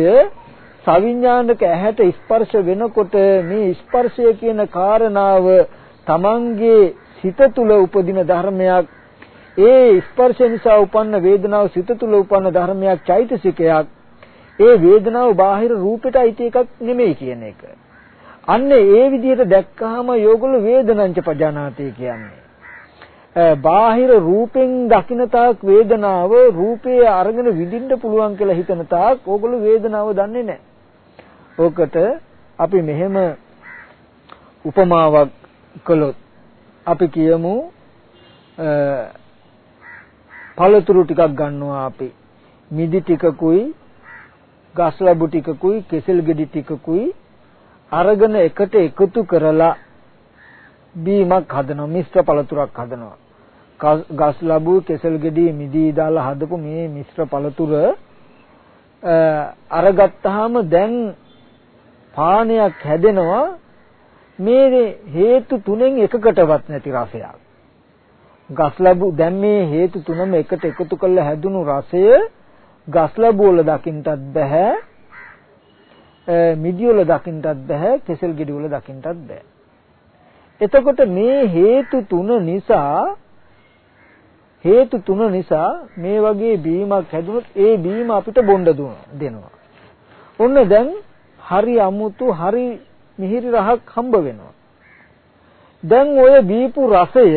සවිඥානික ඇහැට ස්පර්ශ වෙනකොට මේ ස්පර්ශය කියන කාරණාව තමන්ගේ සිත තුළ උපදින ධර්මයක් ඒ ස්පර්ශ නිසා උපන්න වේදනාව සිත තුළ උපන්න ධර්මයක් චෛතසිකයක් ඒ වේදනාව බාහිර රූපෙට අයිති එකක් නෙමෙයි කියන එක. අන්න ඒ විදිහට දැක්කහම යෝගල වේදනංච පජානාති කියන්නේ. බාහිර රූපෙන් දකින තාක් වේදනාව රූපේ අරගෙන විඳින්න පුළුවන් කියලා හිතන තාක් ඕගොල්ලෝ වේදනාව දන්නේ නැහැ. ඕකට අපි මෙහෙම උපමාවක් කළොත් අපි කියමු පළතුරු ටිකක් ගන්නවා අපි මිදි ටිකකුයි ගස් ලැබු ටිකකුයි කෙසෙල් ගෙඩි ටිකකුයි අරගෙන එකට එකතු කරලා බීමක් හදනවා මිශ්‍ර පළතුරක් හදනවා ගස් ලැබූ කෙසල් ගෙඩි මිදී දාලා හදපු මේ මිශ්‍ර පළතුර අරගත්තාම දැන් පානයක් හැදෙනවා මේ හේතු තුනෙන් එකකටවත් නැති රසයක්. ගස් ලැබු දැන් මේ හේතු තුනම එකට එකතු කරලා හැදුණු රසය ගස් ලැබු වල දකින්නටත් බෑ. මිදි වල දකින්නටත් බෑ, කෙසෙල් ගෙඩි වල දකින්නටත් බෑ. එතකොට මේ හේතු තුන නිසා හේතු තුන නිසා මේ වගේ බීමක් හැදුනොත් ඒ බීම අපිට බොණ්ඩ දෙනවා. ඔන්න දැන් හරි අමුතු හරි මිහිරි රහක් හම්බ වෙනවා. දැන් ඔය බීපු රසය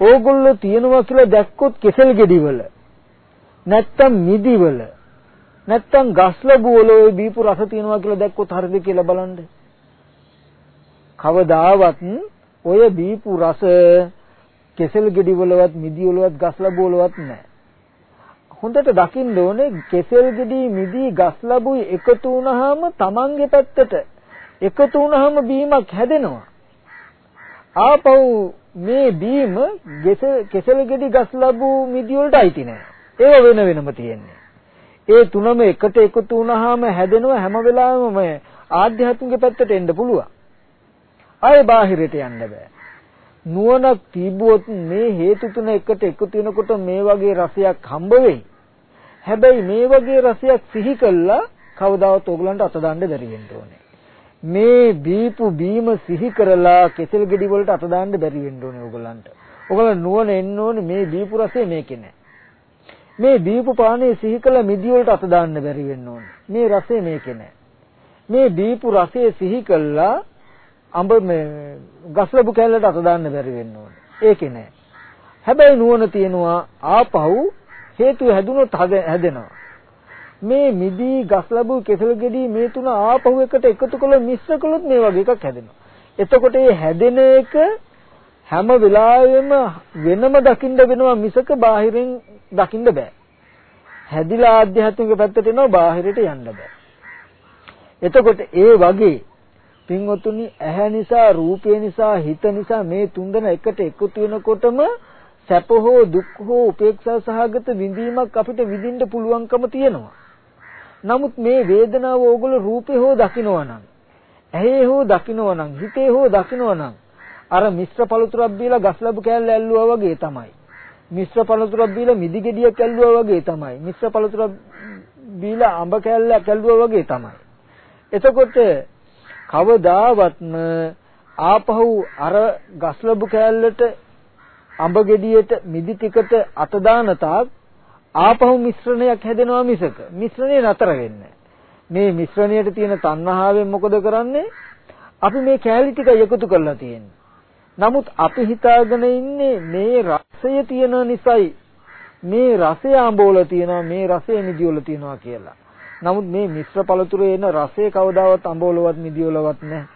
ඕගොල්ලෝ තියනවා කියලා දැක්කොත් කෙසෙල් ගෙඩිවල නැත්තම් මිදිවල නැත්තම් ගස් ලැබු වල ඔය බීපු රස තියනවා කියලා දැක්කොත් හරිද කියලා බලන්න. කවදාවත් ඔය බීපු රස කෙසෙල් ගෙඩි වලවත් මිදි වලවත් ගස් ලැබු වලවත් නැහැ. හොඳට දකින්න ඕනේ කෙසෙල් ගෙඩි මිදි ගස් ලැබුයි එකතු වුනහම Tamange පැත්තට එකතු වුනහම බීමක් හැදෙනවා. ආපහු මේ බීම කෙසෙල් ගෙඩි ගස් ලැබු මිදි වලට අයිති නෑ. ඒව වෙන වෙනම තියෙන්නේ. ඒ තුනම එකට එකතු වුනහම හැදෙනවා හැම වෙලාවෙම ආධ්‍යාත්මික පැත්තට එන්න පුළුවන්. ආයේ බාහිරට යන්න බෑ. නුවණක් තිබුවොත් මේ හේතු තුන එකට එකතු වෙනකොට මේ වගේ රසයක් හම්බ වෙයි. හැබැයි මේ වගේ රසයක් සිහි කළා කවදාවත් ඕගලන්ට අත දාන්න බැරි වෙන්න ඕනේ. මේ දීපු බීම සිහි කරලා කෙසෙල් ගෙඩි වලට අත දාන්න බැරි වෙන්න ඕනේ ඕගලන්ට. ඕගලන් නුවණ එන්න ඕනේ මේ දීපු රසය මේකේ නෑ. මේ දීපු පානේ සිහි කළ මිදි වලට අත දාන්න බැරි වෙන්න ඕනේ. මේ රසය මේකේ නෑ. මේ දීපු රසය සිහි කළා අඹ මේ ගස්ලබු කැලලට අත දාන්න බැරි වෙන්න ඕනේ. ඒකේ නෑ. හැබැයි නුවණ තියනවා ආපහු හේතු හැදුනොත් හැදෙනවා. මේ මිදි ගස්ලබු කෙසල් ගෙඩි මේ තුන ආපහු එකට එකතු කළොත් මිශ්‍ර කළොත් මේ වගේ එකක් හැදෙනවා. එතකොට මේ හැදෙන එක හැම වෙලාවෙම වෙනම දකින්න වෙනවා මිසක බාහිරින් දකින්න බෑ. හැදිලා ආධ්‍යාත්මික පැත්තට එනවා බාහිරට යන්න බෑ. එතකොට ඒ වගේ පින්වතුනි ඇහැ නිසා රූපය නිසා හිත නිසා මේ තුන්දෙන එකට එකතු වෙනකොටම සැප හෝ දුක් හෝ උපේක්ෂා සහගත විඳීමක් අපිට විඳින්න පුළුවන්කම තියෙනවා. නමුත් මේ වේදනාව ඕගොල්ලෝ රූපේ හෝ දකිනවා නම් ඇහි හෝ දකිනවා නම් හිතේ හෝ දකිනවා නම් අර මිශ්‍ර පළතුරක් බීලා ගස් ලැබු කෑල්ල ඇල්ලුවා වගේ තමයි. මිශ්‍ර පළතුරක් බීලා මිදි ගෙඩියක් ඇල්ලුවා වගේ තමයි. මිශ්‍ර පළතුරක් බීලා අඹ කෑල්ලක් ඇල්ලුවා වගේ තමයි. එතකොට කවදාවත්ම ආපහු අර ගස්ලබු කෑල්ලට අඹ ගෙඩියට මිදි ටිකට අත දාන තාක් ආපහු මිශ්‍රණයක් හැදෙනවා මිසක. මිශ්‍රණය නතර වෙන්නේ මේ මිශ්‍රණයට තියෙන තණ්හාවෙන් මොකද කරන්නේ? අපි මේ කෑලි ටික එකතු කරලා තියෙන්නේ. නමුත් අපි හිතාගෙන ඉන්නේ මේ රසය තියෙන නිසායි. මේ රසය ආඹෝල තියෙනවා මේ රසය මිදිවල තියෙනවා කියලා. නමුත් මේ මිශ්‍ර පළතුරේ එන රසය කවදාවත් අඹවලවත් මිදිවලවත් නැහැ.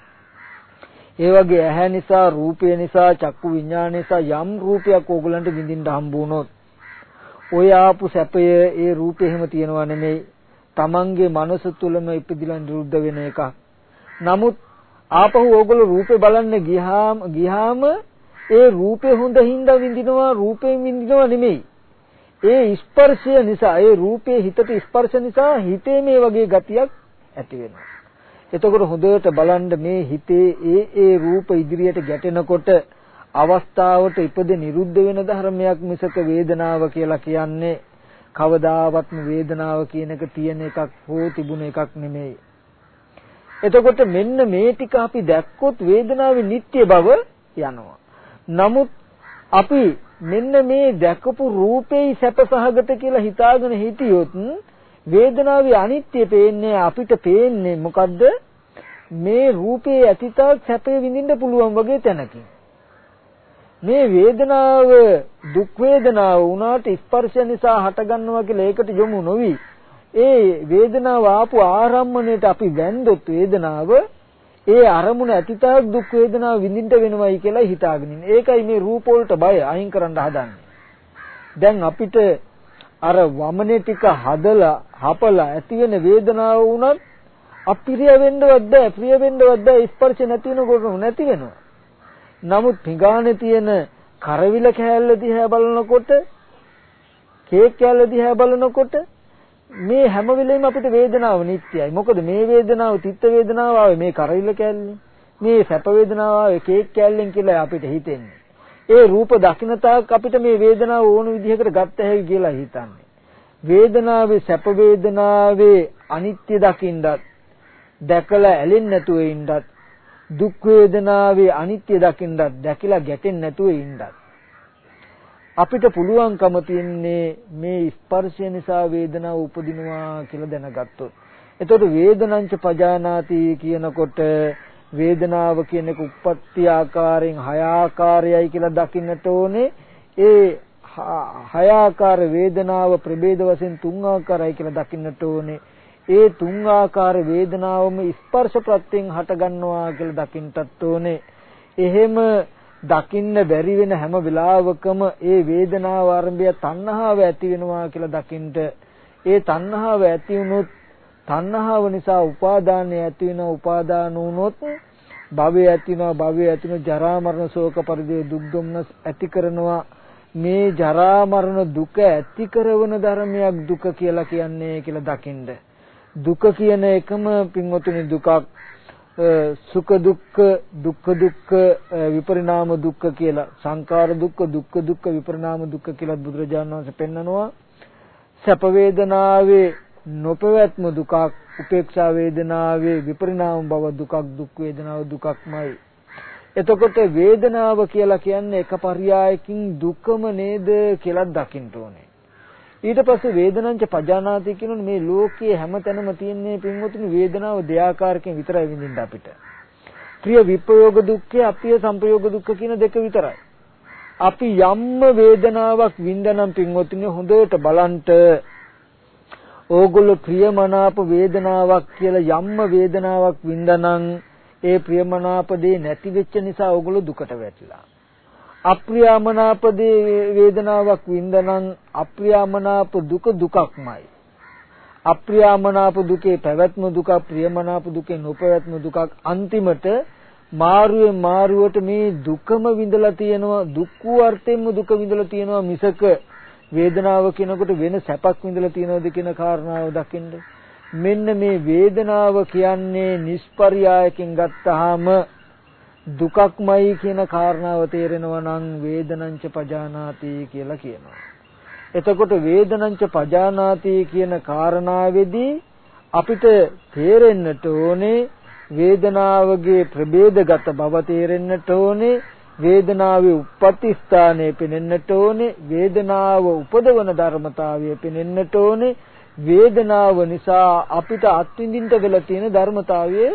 ඒ වගේ ඇහැ නිසා, රූපය නිසා, චක්කු විඤ්ඤාණ නිසා යම් රූපයක් ඕගලන්ට විඳින්න හම්බ වුණොත් ඔය ආපු සැපය ඒ රූපේ එහෙම තියනවා නෙමෙයි. Tamange මනස තුලම ඉපදිලා නිරුද්ධ වෙන එකක්. නමුත් ආපහු ඕගොල්ලෝ රූපේ බලන්න ගියාම ගියාම ඒ රූපේ හොඳින්ද විඳිනවා රූපයෙන් විඳිනවා නෙමෙයි. ඒ ස්පර්ශය නිසා ඒ රූපේ හිතට ස්පර්ශ නිසා හිතේ මේ වගේ ගතියක් ඇති වෙනවා. එතකොට හොඳට බලන්න මේ හිතේ ඒ ඒ රූප ඉදිරියට ගැටෙනකොට අවස්ථාවට ඉපද නිරුද්ධ වෙන ධර්මයක් මිසක වේදනාව කියලා කියන්නේ කවදාවත්ම වේදනාව කියන එක තියෙන එකක් හෝ තිබුණ එකක් නෙමෙයි. එතකොට මෙන්න මේ ටික අපි දැක්කොත් වේදනාවේ නිට්ටය බව යනවා. නමුත් අපි මෙන්න මේ දැකපු රූපේ සැපසහගත කියලා හිතාගෙන හිටියොත් වේදනාවේ අනිත්‍ය පේන්නේ අපිට පේන්නේ මොකද්ද? මේ රූපේ ඇතිතාක් සැපේ විඳින්න පුළුවන් වගේ තැනකින්. මේ වේදනාව දුක් වේදනාව වුණාට ස්පර්ශ නිසා හටගන්නවා කියලා ඒකට යොමු නොවි. ඒ වේදනාව ආපු ආරම්මණයට අපි වැන්දොත් වේදනාව ඒ අරමුණ ඇතිතාවක් දුක් වේදනාව විඳින්න වෙනවයි කියලා හිතාගෙන ඉන්නේ. ඒකයි මේ රූප වලට බය අයින් කරන්න හදන්නේ. දැන් අපිට අර වමනේ ටික හදලා හපලා ඇති වෙන වේදනාව වුණත් අප්‍රිය වෙන්නවත් බෑ ප්‍රිය වෙන්නවත් බෑ ස්පර්ශ නැති වෙනකොට නැති වෙනවා. නමුත් පිඟානේ තියෙන කරවිල කෑල්ල දිහා බලනකොට කේක් කෑල්ල දිහා බලනකොට මේ හැම වෙලෙම අපිට වේදනාව නිට්ටයයි. මොකද මේ වේදනාව තිත්ත වේදනාව ආවේ මේ කරවිල කැල්ලේ. මේ සැප වේදනාව ආවේ කේක් කැල්ලෙන් කියලා අපිට හිතෙන්නේ. ඒ රූප දකින්න තාක් අපිට මේ වේදනාව ඕන විදිහකට ගත්ත හැකි කියලා හිතන්නේ. වේදනාවේ සැප වේදනාවේ අනිත්‍ය දකින්නත් දැකලා ඇලෙන්නේ නැතුව ඉන්නත් දුක් වේදනාවේ අනිත්‍ය දකින්නත් දැකලා ගැටෙන්නේ නැතුව ඉන්නත් අපිට පුළුවන්කම තියන්නේ මේ ස්පර්ශය නිසා වේදනාව උපදිනවා කියලා දැනගත්තොත්. එතකොට වේදනංච පජානාති කියනකොට වේදනාව කියන එක උප්පත්ති ආකාරයෙන් හය ආකාරයයි කියලා දකින්නට ඕනේ. ඒ හය ආකාර වේදනාව ප්‍රභේද වශයෙන් තුන් ආකාරයි කියලා දකින්නට ඕනේ. ඒ තුන් ආකාර වේදනාවම ස්පර්ශ ප්‍රත්‍යයෙන් හට ගන්නවා කියලා දකින්නටත් ඕනේ. එහෙම දකින්න බැරි වෙන හැම වෙලාවකම ඒ වේදනාව ආරම්භය තණ්හාව ඇති වෙනවා කියලා දකින්න ඒ තණ්හාව ඇති වුණොත් තණ්හාව නිසා උපාදානය ඇති වෙනවා උපාදාන වුණොත් භවය ඇති වෙනවා භවය ඇති වෙනවා ජරා මරණ ශෝක පරිදේ දුක් දුම්නස් ඇති කරනවා. මේ ජරා මරණ දුක ඇති කරන ධර්මයක් දුක කියලා කියන්නේ කියලා දකින්න දුක කියන එකම පින්වතුනි දුකක්. සුඛ දුක්ඛ දුක්ඛ දුක්ඛ විපරිණාම දුක්ඛ කියලා. සංකාර දුක්ඛ දුක්ඛ දුක්ඛ විපරිණාම දුක්ඛ කියලා බුදුරජාණන් වහන්සේ පෙන්නනවා. සැප වේදනාවේ නොපවැත්ම දුකක් උපේක්ෂා වේදනාවේ විපරිණාම බව දුකක් දුක් වේදනාව දුකක්මයි. එතකොට වේදනාව කියලා කියන්නේ එක පරයයකින් දුකම නේද කියලා දකින්න ඕනේ. ඊට පස්සේ වේදනංච පජානාති කියනොත් මේ ලෝකයේ හැමතැනම තියෙන්නේ පින්වතුනි වේදනාව දෙආකාරකින් විතරයි විඳින්න අපිට. ප්‍රිය විප්‍රයෝග දුක්ඛය අපිය සංප්‍රයෝග දුක්ඛ කියන දෙක විතරයි. අපි යම්ම වේදනාවක් විඳනනම් පින්වතුනි හොඳට බලන්ට ඕගොල්ලෝ ප්‍රියමනාප වේදනාවක් කියලා යම්ම වේදනාවක් විඳනනම් ඒ ප්‍රියමනාප දේ නැති වෙච්ච නිසා ඕගොල්ලෝ දුකට වැටිලා. අප්‍රියමනාප වේදනාවක් වින්දනං අප්‍රියමනාප දුක දුකක්මයි. අප්‍රියමනාප දුකේ පැවැත්ම දුක ප්‍රියමනාප දුකේ නොපැවැත්ම දුකක් අන්තිමට මාරුවේ මාරුවට මේ දුකම විඳලා තියෙනවා දුක් වූ අර්ථයෙන්ම දුක විඳලා තියෙනවා මිසක වේදනාව කියනකොට වෙන සැපක් විඳලා තියෙනවද කියන කාරණාව දකින්න මෙන්න මේ වේදනාව කියන්නේ නිෂ්පර්යායකින් ගත්තාම දුකක්මයි කියන කාරණාව තේරෙනවා නම් වේදනංච පජානාති කියලා කියනවා. එතකොට වේදනංච පජානාති කියන කාරණාවේදී අපිට තේරෙන්නට ඕනේ වේදනාවගේ ප්‍රභේදගත බව තේරෙන්නට ඕනේ වේදනාවේ උප්පත්ති ස්ථානය පෙනෙන්නට ඕනේ වේදනාව උපදවන ධර්මතාවය පෙනෙන්නට ඕනේ වේදනාව නිසා අපිට අත්විඳින්න වෙලා තියෙන ධර්මතාවය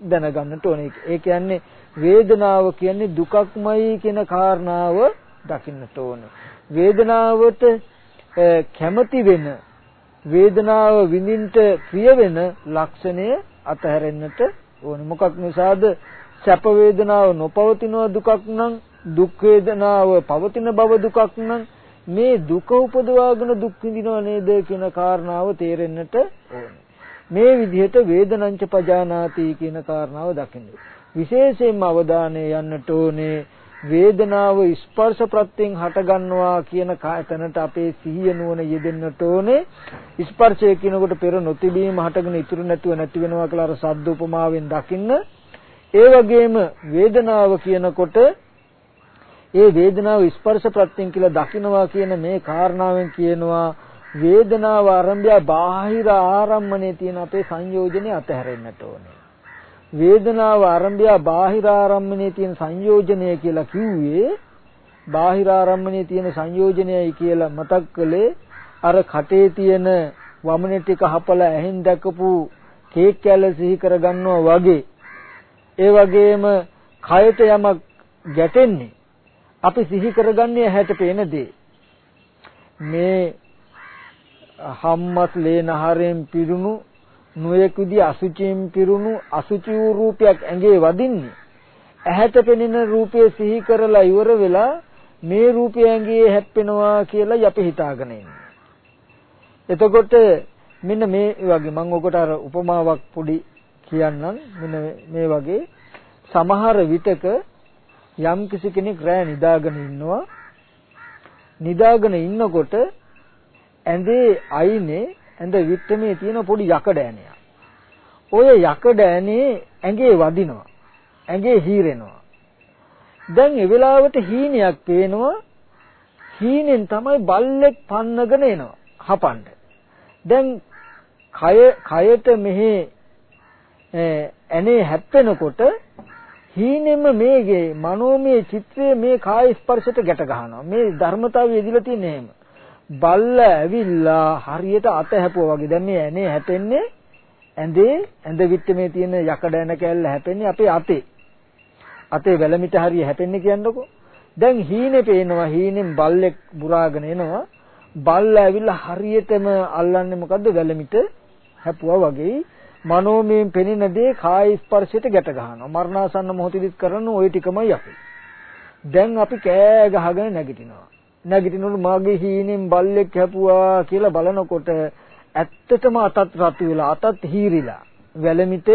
දැනගන්නට ඕනේ. ඒ කියන්නේ වේදනාව කියන්නේ දුකක්මයි කියන කාරණාව දකින්නට ඕනේ. වේදනාවට කැමති වෙන වේදනාව විඳින්නට ප්‍රිය වෙන ලක්ෂණය අතහැරෙන්නට ඕනේ. මොකක් නිසාද? සැප වේදනාව නොපවතිනවා දුකක් නම් දුක් වේදනාව පවතින බව දුකක් නම් මේ දුක උපදවාගෙන දුක් විඳිනව නේද කියන කාරණාව තේරෙන්නට ඕනේ. මේ විදිහට වේදනංච පජානාති කියන කාරණාව දකින්න. විශේෂයෙන්ම අවධානය යන්නට ඕනේ වේදනාව ස්පර්ශ ප්‍රත්‍යයෙන් හටගන්නවා කියන කායතනට අපේ සිහිය නුවණ යෙදෙන්නට ඕනේ ස්පර්ශය කියනකොට පෙර නොතිබීම හටගෙන ඉතුරු නැතුව නැති වෙනවා කියලා අර සද්ද උපමාවෙන් දකින්න ඒ වගේම වේදනාව කියනකොට ඒ වේදනාව ස්පර්ශ ප්‍රත්‍යයෙන් කියලා දකින්නවා කියන මේ කාරණාවෙන් කියනවා වේදනාව ආරම්භය බාහිර ආරම්මණය තියෙන අපේ සංයෝජනේ අතහැරෙන්නට ඕනේ. වේදනාව ආරම්භය බාහිර ආරම්මණය තියෙන සංයෝජනය කියලා කිව්වේ බාහිර ආරම්මණය තියෙන සංයෝජනයයි කියලා මතක් කළේ අර කටේ තියෙන වමනේ ටික හපලා ඇහෙන් දැකපු කේක් කැල සිහි කරගන්නවා වගේ ඒ වගේම කයට යමක් ගැටෙන්නේ අපි සිහි කරගන්නේ ඇහැට පේන දේ මේ හම්මස් ලේනහරෙන් පිරුණු නොයෙක් විදි අසුචියෙන් පිරුණු අසුචි වූ රූපයක් ඇඟේ වදින්නේ. ඇහැට පෙනෙන රූපය සිහි කරලා ඉවර වෙලා මේ රූපය ඇඟේ හැප්පෙනවා කියලා අපි හිතාගෙන ඉන්නේ. එතකොට මෙන්න මේ වගේ මම ඔකට අර උපමාවක් පොඩි කියන්නම්. මෙන්න මේ වගේ සමහර විටක යම් කිසි කෙනෙක් රෑ නිදාගෙන ඉන්නවා. නිදාගෙන ඉන්නකොට ඇඳේ අයිනේ ඇඳ විට්ටමේ තියෙන පොඩි යකඩ ඇණයක්. ඔය යකඩ ඇණේ ඇඟේ වදිනවා. ඇඟේ හීරෙනවා. දැන් ඒ වෙලාවට හීනයක් පේනවා. හීනෙන් තමයි බල්ලෙක් පන්නගෙන එනවා. හපන්න. දැන් කය කයට මෙහි ඇනේ හැප්පෙනකොට හීනෙම මේගේ මනෝමය චිත්‍රය මේ කාය ස්පර්ශයට ගැට ගන්නවා. මේ ධර්මතාවය ඉදිලා තියෙන්නේ එහෙම. බල්ල ඇවිල්ලා හරියට අත හැපුවා වගේ. දැන් මේ ඇනේ හැපෙන්නේ ඇඳේ ඇඳ විට්ටමේ තියෙන යකඩ ඇන කැල්ල හැපෙන්නේ අපේ අතේ. අතේ වැලමිට හරිය හැපෙන්නේ කියන්නකෝ. දැන් හීනේ පේනවා හීනෙන් බල්ලෙක් බුරාගෙන එනවා. බල්ල ඇවිල්ලා හරියටම අල්ලන්නේ මොකද්ද වැලමිට හැපුවා වගේ. මනෝමයෙන් පෙනෙන දේ කාය ස්පර්ශයට ගැට ගන්නවා. මරණාසන්න මොහොතේදීත් කරන ওই ටිකමයි අපි. දැන් අපි කෑ ගහගෙන නැගිටිනවා. නැගිටිනකොට මාගේ හීනෙන් බල්ලෙක් හැපුවා කියලා බලනකොට ඇත්තටම අතත් රතු වෙලා අතත් හීරිලා. වැලමිට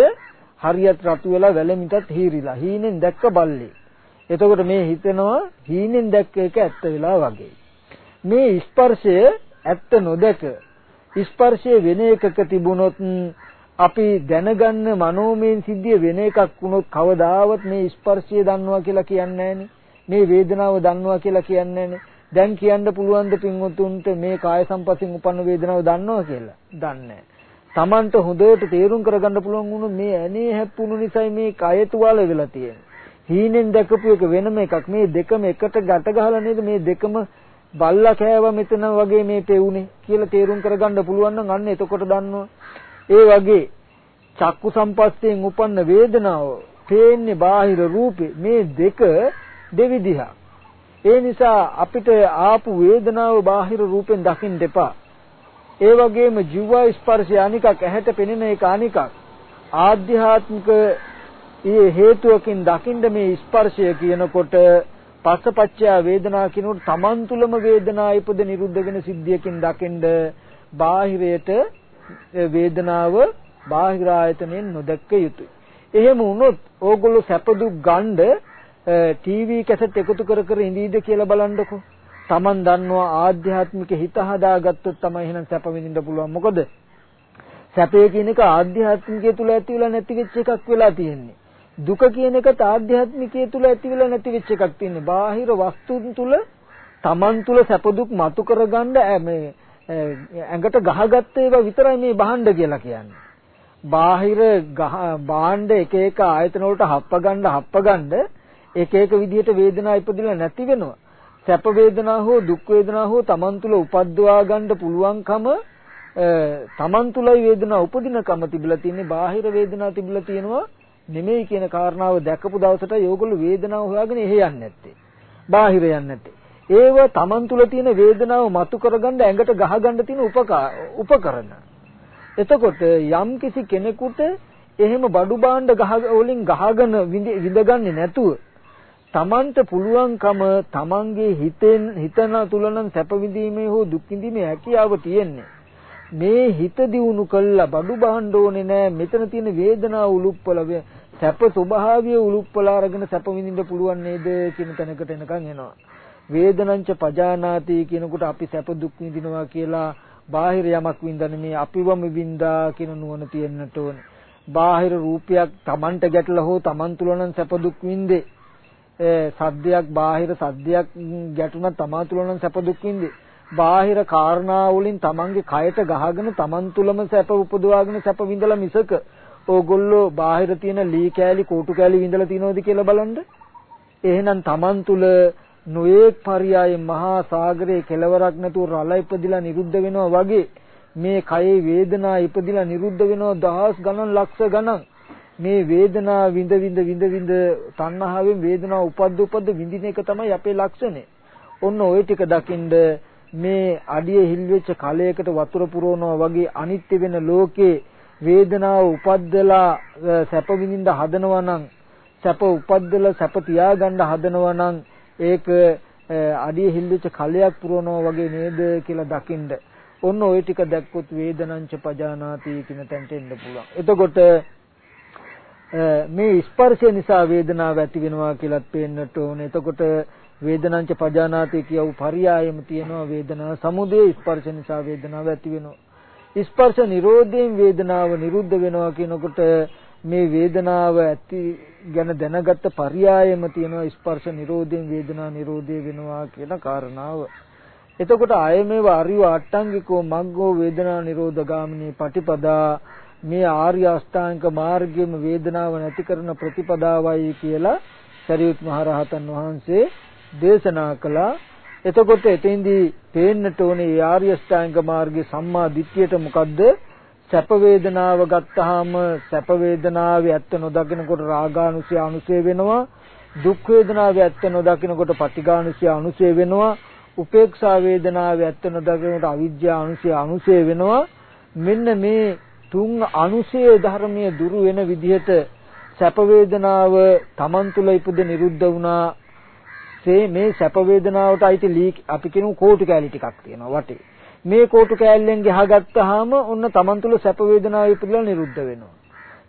හරියට රතු වෙලා වැලමිටත් හීරිලා. හීනෙන් දැක්ක බල්ලේ. එතකොට මේ හිතනවා හීනෙන් දැක්ක එක ඇත්ත වෙලා වගේ. මේ ස්පර්ශය ඇත්ත නොදක ස්පර්ශය වෙන එකක තිබුණොත් අපි දැනගන්න මනෝමය සිද්ධිය වෙන එකක් වුණොත් කවදාවත් මේ ස්පර්ශය දන්නවා කියලා කියන්නේ මේ වේදනාව දන්නවා කියලා කියන්නේ දැන් කියන්න පුළුවන් ද පින්වතුන්ට මේ කාය සම්පස්යෙන් උපන්න වේදනාව දන්නවා කියලා? දන්නේ තමන්ට හොඳට තේරුම් කරගන්න පුළුවන් වුණොත් මේ ඇනේ හැප්පුණු නිසායි මේ කය තුවාල වෙලා තියෙන්නේ. හීනෙන් දැකපු එක වෙනම එකක්. මේ දෙකම එකට ගැට ගහලා නේද මේ දෙකම බල්ලා කෑව මෙතන වගේ මේ පෙවුනේ කියලා තේරුම් කරගන්න පුළුවන් නම් අන්න එතකොට දන්නවා. ඒ වගේ චක්කු සම්පස්යෙන් උපන්න වේදනාව පේන්නේ බාහිර රූපේ මේ දෙක දෙවිදිහක්. ඒ නිසා අපිට ආපු වේදනාව බාහිර රූපෙන් දකින්න එපා. ඒ වගේම ජීව ස්පර්ශය අනිකක් ඇහැට පෙනෙන එක අනිකක්. ආධ්‍යාත්මික ඒ හේතුවකින් දකින්න මේ ස්පර්ශය කියනකොට පස්සපච්චය වේදනා කියනකොට තමන් තුළම වේදනා ඉපද නිරුද්ධ වෙන සිද්ධියකින් දකින්න බාහිරයට වේදනාව බාහිර ආයතනෙන් නොදැක්ක යුතුයි. එහෙම වුණොත් ඕගොල්ලෝ සැප දුක් ගන්න ටීවී කැසට් එකතු කර කර ඉඳීද කියලා බලන්නකෝ. Taman දන්නවා ආධ්‍යාත්මික හිත හදාගත්තොත් තමයි එහෙනම් සැප විඳින්න පුළුවන්. මොකද සැපේ කියන එක ආධ්‍යාත්මිකය තුල ඇති වෙලා නැති වෙච්ච එකක් වෙලා තියෙන්නේ. දුක කියන එකත් ආධ්‍යාත්මිකය තුල ඇති වෙලා නැති වෙච්ච එකක් තියෙන්නේ. බාහිර වස්තුන් තුල Taman තුල සැප දුක් මතු කරගන්න මේ ඇඟට ගහගත්ත ඒවා විතරයි මේ බහණ්ඩ කියලා කියන්නේ. බාහිර භාණ්ඩ එක එක ආයතන වලට හප්ප ගන්න හප්ප ගන්න එක එක විදිහට වේදනා ඉපදිලා නැති වෙනවා. සැප වේදනා හෝ දුක් වේදනා හෝ Taman තුල උපද්දවා ගන්න පුළුවන්කම Taman තුලයි වේදනා උපදිනකම තිබිලා තියෙන්නේ බාහිර වේදනා තිබිලා තියෙනවා නෙමෙයි කියන කාරණාව දැකපු දවසට යෝගොල්ලෝ වේදනාව හොයාගෙන එහෙ යන්නේ නැත්තේ. බාහිර යන්නේ නැත්තේ. ඒව Taman තුල තියෙන වේදනාව මතු කරගන්න ඇඟට ගහගන්න තියෙන උපකරණ. එතකොට යම් කිසි කෙනෙකුට එහෙම බඩු භාණ්ඩ ගහ වලින් ගහගෙන විඳගන්නේ නැතුව තමන්ට පුළුවන්කම තමන්ගේ හිතෙන් හිතන තුලනම් සැප විඳීමේ හෝ දුක් විඳීමේ හැකියාව තියෙන්නේ මේ හිත දියුණු කළා බඩු බහන්න ඕනේ නෑ මෙතන තියෙන වේදනාව උලුප්පල සැප ස්වභාවය උලුප්පල අරගෙන සැප විඳින්න පුළුවන් නේද කියන තැනකට එනකන් එනවා වේදනංච පජානාති කියනකොට අපි සැප දුක් විඳිනවා කියලා බාහිර යමක් වින්දන මේ අපිවම වින්දා කියන නුවණ තියෙන්නට ඕනේ. බාහිර රූපයක් Tamanට ගැටලා හෝ Taman තුල නම් සැප දුක් වින්දේ. සද්දයක් බාහිර සද්දයක් ගැටුණ තමා තුල නම් සැප දුක් විඳේ. බාහිර කාරණා වලින් තමන්ගේ කයට ගහගෙන තමන් තුලම සැප උපදවාගෙන සැප විඳලා මිසක ඕගොල්ලෝ බාහිර තියෙන ලී කෑලි කෝටු කෑලි විඳලා තියනෝද කියලා බලන්න. එහෙනම් තමන් තුල නොයේක් පරියාය මහා සාගරයේ කෙලවරක් නැතුව රළ ඉපදිලා නිරුද්ධ වෙනවා වගේ මේ කයේ වේදනා ඉපදිලා නිරුද්ධ වෙනවා දහස් ගණන් ලක්ෂ ගණන් මේ වේදනා විඳ විඳ විඳ විඳ තණ්හාවෙන් වේදනාව උපද්ද උපද්ද විඳින එක තමයි අපේ ලක්ෂණය. ඔන්න ওই ටික දකින්ද මේ අඩිය හිල් වෙච්ච කලයකට වතුර පුරවනවා වගේ අනිත්‍ය වෙන ලෝකේ වේදනාව උපද්දලා සැප විඳින්න හදනවා නම් සැප උපද්දලා සැප තියාගන්න හදනවා නම් ඒක අඩිය හිල්ලෙච්ච කලයක් පුරවනවා වගේ නේද කියලා දකින්න. ඔන්න ওই ටික දැක්කොත් වේදනංච පජානාති කියන තැනට එන්න පුළුවන්. එතකොට මේ ස්පර්ශය නිසා වේදනාව ඇති වෙනවා කියලාත් පේන්නට ඕනේ. එතකොට වේදනංච පජානාති කියව පරියායම තියෙනවා වේදනා සමුදය ස්පර්ශ නිසා වේදනාව ඇති වෙනවා ස්පර්ශ නිරෝධයෙන් වේදනාව නිරුද්ධ වෙනවා කියනකොට මේ වේදනාව ඇති ගැන දැනගත්ත පරියායම තියෙනවා ස්පර්ශ නිරෝධයෙන් වේදනා නිරෝධය වෙනවා කියන කාරණාව. එතකොට ආය මේව අරිව අට්ටංගිකෝ මග්ගෝ වේදනා නිරෝධ ගාමිනී පටිපදා මේ ආර්ය අෂ්ටාංග මාර්ගයේම වේදනාව නැති කරන ප්‍රතිපදාවයි කියලා සරියුත් මහරහතන් වහන්සේ දේශනා කළා. එතකොට එතෙන්දී පේන්නට ඕනේ ආර්ය අෂ්ටාංග මාර්ගයේ සම්මා දිට්ඨියට මොකද්ද? සැප වේදනාව ගත්තාම සැප වේදනාවේ ඇත්ත නොදකිනකොට රාගානුසය අනුසය වෙනවා දුක් වේදනාවේ ඇත්ත නොදකිනකොට පටිඝානුසය අනුසය වෙනවා උපේක්ෂා වේදනාවේ ඇත්ත නොදකිනකොට අවිජ්ජා අනුසය අනුසය වෙනවා මෙන්න මේ තුන් අනුසය ධර්මයේ දුරු වෙන විදිහට සැප වේදනාව Taman තුල ඉපද නිරුද්ධ වුණා මේ සැප වේදනාවට අයිති අපි කියමු කෝටු කැලි ටිකක් තියෙනවා වටේ මේ කෝටු කෑල්ලෙන් ගහගත්තාම ඔන්න Taman තුල සැප වේදනාව ඉපදලා නිරුද්ධ වෙනවා.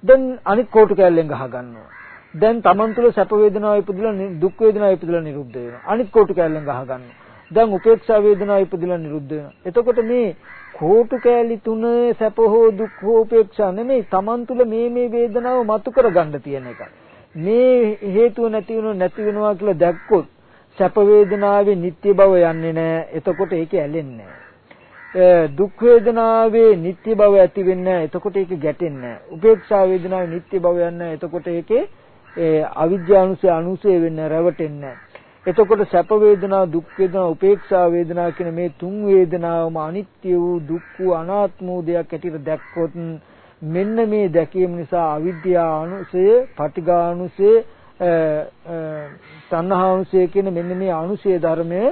දැන් අනිත් කෝටු කෑල්ලෙන් ගහ ගන්නවා. දැන් Taman තුල සැප වේදනාව ඉපදලා දුක් වේදනාව ඉපදලා නිරුද්ධ වෙනවා. අනිත් කෝටු කෑල්ලෙන් ගහ ගන්නවා. දැන් උපේක්ෂා වේදනාව ඉපදලා නිරුද්ධ වෙනවා. එතකොට මේ කෝටු කෑලි තුන සැප හෝ දුක් හෝ උපේක්ෂා නෙමෙයි Taman තුල මේ මේ වේදනාව මතු කරගන්න තියෙන එක. මේ හේතුව නැති වෙනව නැති වෙනවා කියලා දැක්කොත් සැප වේදනාවේ නිත්‍ය බව යන්නේ නැහැ. එතකොට ඒක ඇලෙන්නේ නැහැ. දුක් වේදනාවේ නිත්‍ය බව ඇති වෙන්නේ එතකොට ඒක ගැටෙන්නේ නැහැ. උපේක්ෂා වේදනාවේ නිත්‍ය බව යන්නේ එතකොට ඒකේ ඒ අවිද්‍යානුසය අනුසය වෙන්නේ රැවටෙන්නේ එතකොට සැප වේදනා දුක් වේදනා උපේක්ෂා වේදනා කියන මේ තුන් වේදනාවම අනිත්‍ය වූ දුක් වූ අනාත්ම වූ දෙයක් ඇටියට දැක්කොත් මෙන්න මේ දැකීම නිසා අවිද්‍යා අනුසය, පටිඝානුසය, තණ්හානුසය කියන මෙන්න මේ අනුසය ධර්මය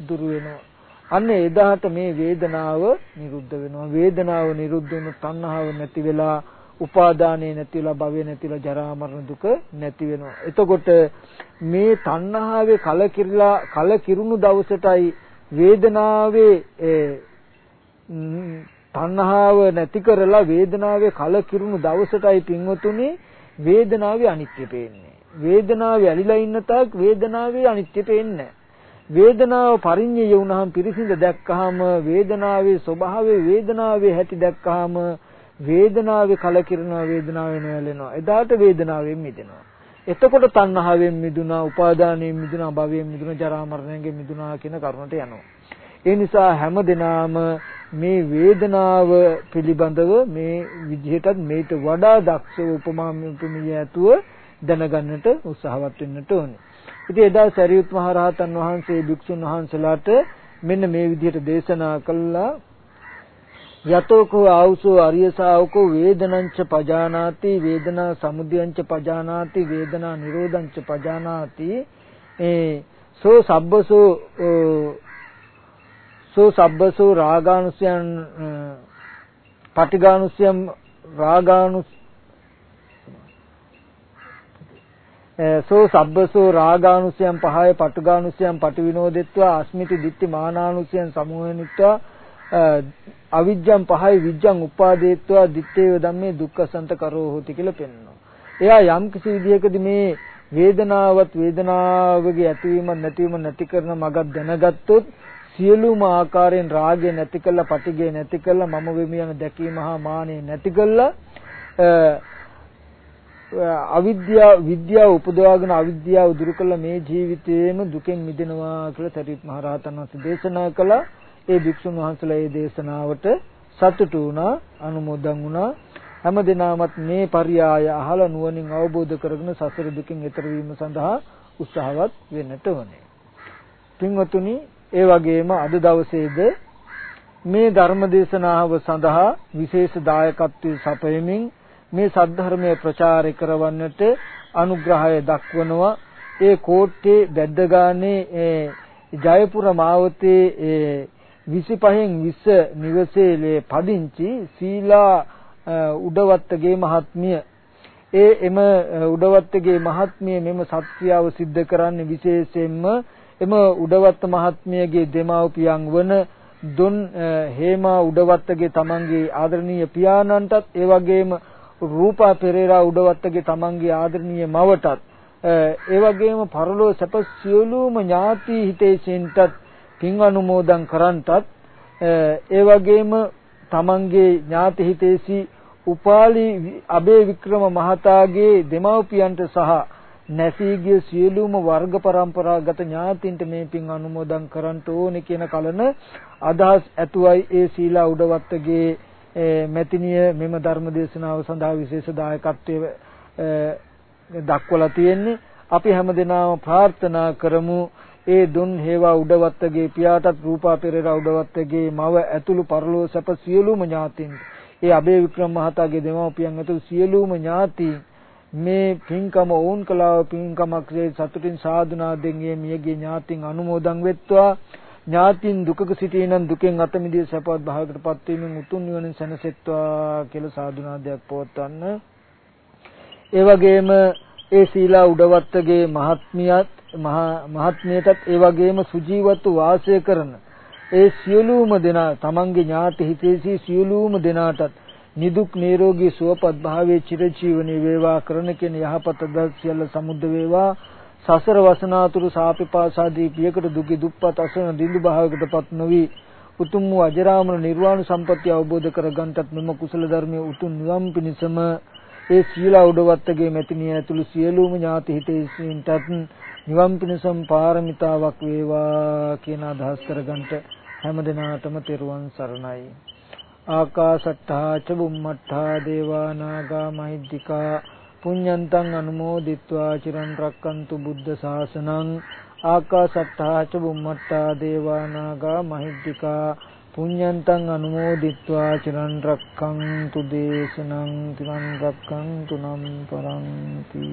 දුරු වෙනවා. අන්න එදාට මේ වේදනාව නිරුද්ධ වෙනවා. වේදනාව නිරුද්ධ වුණු තණ්හාව නැති වෙලා උපාදානය නැති වෙලා භවය නැති වෙලා ජරා මරණ දුක නැති වෙනවා. එතකොට මේ තණ්හාවේ කලකිරලා කලකිරුණු දවසටයි වේදනාවේ තණ්හාව නැති කරලා වේදනාවේ කලකිරුණු දවසටයි පින්වතුනි වේදනාවේ අනිත්‍ය පේන්නේ. වේදනාවේ ඇලිලා ඉන්න තාක් වේදනාවේ අනිත්‍ය පේන්නේ නැහැ. වේදනාව පරිඤ්ඤය වුණාම පිරිසිඳ දැක්කහම වේදනාවේ ස්වභාවය වේදනාවේ හැටි දැක්කහම වේදනාවේ කලකිරෙනවා වේදනාවේ නොයැලෙනවා එදාට වේදනාවෙන් මිදෙනවා එතකොට තණ්හාවෙන් මිදුණා උපාදානයෙන් මිදුණා භවයෙන් මිදුණා ජරා මරණයෙන් මිදුණා කියන කරුණට යනවා. ඒ නිසා හැම දිනාම මේ වේදනාව පිළිබඳව මේ විදිහටත් මේට වඩා දක්ෂ උපමා උපමිය ඇතුව දැනගන්නට උත්සාහවත් වෙන්නට ඕනේ. ඉතින් එදා සරියුත් මහ රහතන් වහන්සේ භික්ෂුන් වහන්සේලාට මෙන්න මේ විදිහට දේශනා කළා. යතෝකෝ ආවුසෝ අරිය ශාවකෝ වේදනංච පජානාති වේදනා සමුදයංච පජානාති වේදනා නිරෝධංච පජානාති. ඒ සෝ සබ්බසෝ සෝ සබ්බසෝ රාගානුසයන් පටිඝානුසයන් රාගානුස සෝ සබ්බසෝ රාගානුසයන් පහය පටුගානුසයන් පටිවිනෝදෙත්වා අස්මිති දිට්ඨි මානානුසයන් සමුහනිත්වා අවිජ්ජං පහයි විජ්ජං උපාදේත්වා දිත්තේව ධම්මේ දුක්ඛසන්ත කරෝ හොති කියලා පෙන්වනවා. එයා යම් කිසි විදිහකදී මේ වේදනාවත් වේදනාවගේ ඇතිවීම නැතිවීම නැති කරන මගක් දැනගත්තොත් සියලුම ආකාරයෙන් රාගය නැති කළා, පටිගය නැති කළා, මම වෙමි යන දැකීම හා මානෙ නැති කළා අවිද්‍යාව විද්‍යාව උපදවාගෙන අවිද්‍යාව දුරු කළ මේ ජීවිතේම දුකෙන් මිදෙනවා කියලා තරිත් මහ රහතන් වහන්සේ දේශනා කළා. ඒ භික්ෂුන් වහන්සේලා ඒ දේශනාවට සතුටු වුණා, අනුමෝදන් වුණා. හැම දිනමත් මේ පරියාය අහලා නුවණින් අවබෝධ කරගෙන සසර දුකින් එතර වීම සඳහා උත්සාහවත් වෙන්නට ඕනේ. පින්වතුනි, ඒ වගේම අද දවසේද මේ ධර්ම දේශනාව සඳහා විශේෂ දායකත්වයේ සපයමින් මේ සද්ධර්මය ප්‍රචාරය කරවන්නට අනුග්‍රහය දක්වනවා ඒ කෝට්ටේ බැද්දගානේ ජයපුර මාවතේ 25න් 20 නිවසේ පදිංචි සීලා උඩවත්තගේ මහත්මිය ඒ එම උඩවත්තගේ මහත්මිය මෙම සත්‍යාව સિદ્ધ කරන්නේ විශේෂයෙන්ම එම උඩවත්ත මහත්මියගේ දෙමව්පියන් වන දොන් හේමා උඩවත්තගේ තමන්ගේ ආදරණීය පියාණන්ටත් ඒ වගේම රූපා පෙරේරා උඩවත්තගේ තමන්ගේ ආදරණීය මවටත් ඒ වගේම පරලෝ සැප සියලුම ඥාති හිතේසින්ටත් පින් අනුමෝදන් කරන්ටත් ඒ වගේම තමන්ගේ ඥාති හිතේසි උපාලි අබේ වික්‍රම මහතාගේ දෙමව්පියන්ට සහ නැසී ගිය සියලුම වර්ග પરම්පරාගත ඥාතින්ට මේ පින් අනුමෝදන් කරන්න ඕනේ කියන කලන අදහස් ඇතුවයි ඒ සීලා උඩවත්තගේ මෙතිනිය මෙම ධර්ම දේශනාව සඳහා විශේෂ දායකත්වයේ දක්වලා තියෙන්නේ. අපි හැමදෙනාම ප්‍රාර්ථනා කරමු. ඒ දුන් හේවා උඩවත්තගේ පියාටත් රූපා පෙරේරා උඩවත්තගේ මව ඇතුළු පරලෝ සැප සියලුම ඥාතින්. ඒ අබේ වික්‍රම මහතාගේ දෙමව්පියන් ඇතුළු සියලුම ඥාතීන්. මේ පින්කම ඕන් කලාව පින්කමක් සතුටින් සාදුනාදෙන් මේ මියගේ ඥාතින් අනුමෝදන් වෙත්වා. ඥාතින් දුකක සිටිනන් දුකෙන් අත මිදී සපවත් භාවයකටපත් වීමෙන් උතුම් නිවනින් සැනසෙත්වා කියලා සාදුනාදයක් පවත්වන්න. ඒ වගේම ඒ සීලා උඩවත්තගේ මහත්මියත් මහත්මියටත් ඒ වගේම සුජීවත්ව වාසය කරන ඒ සියලුම දෙනා තමන්ගේ ඥාති හිතේසී සියලුම දෙනාටත් නිදුක් නිරෝගී සුවපත් භාවයේ චිරජීවනයේ වේවා කරන කෙන යහපත දස් සියල්ල සමුද්ද වේවා. සසර වසනාතුරු සාපිපාසාදී පියකට දුකි දුප්පත් අසන දිඳු භාවයකටපත් නොවි. උතුම් වූ අජරාමර නිර්වාණ සම්පත්‍ය අවබෝධ කරගන්නටත් මෙම කුසල ධර්මයේ උතුම් නිවන් පිණසම ඒ සීලා උඩවත්තගේ මෙතිනිය ඇතුළු සියලුම ඥාති හිතේසින්ටත් නිවන් පිණසම් පාරමිතාවක් වේවා කියන අදහස් කරගන්නට හැම දිනාටම තෙරුවන් සරණයි. ආකාශට්ටා චබුම්මට්ටා දේවා නාග මහිද්దికා පුඤ්ඤන්තං අනුමෝදිත්වා චිරන් රැක්කන්තු බුද්ධ ශාසනං. ආකාශට්ටා චබුම්මට්ටා දේවා නාග මහිද්దికා පුඤ්ඤන්තං අනුමෝදිත්වා චිරන් රක්ඛන්තු දේශනං. තිරන් රක්ඛන්තු නම් පරන්ති.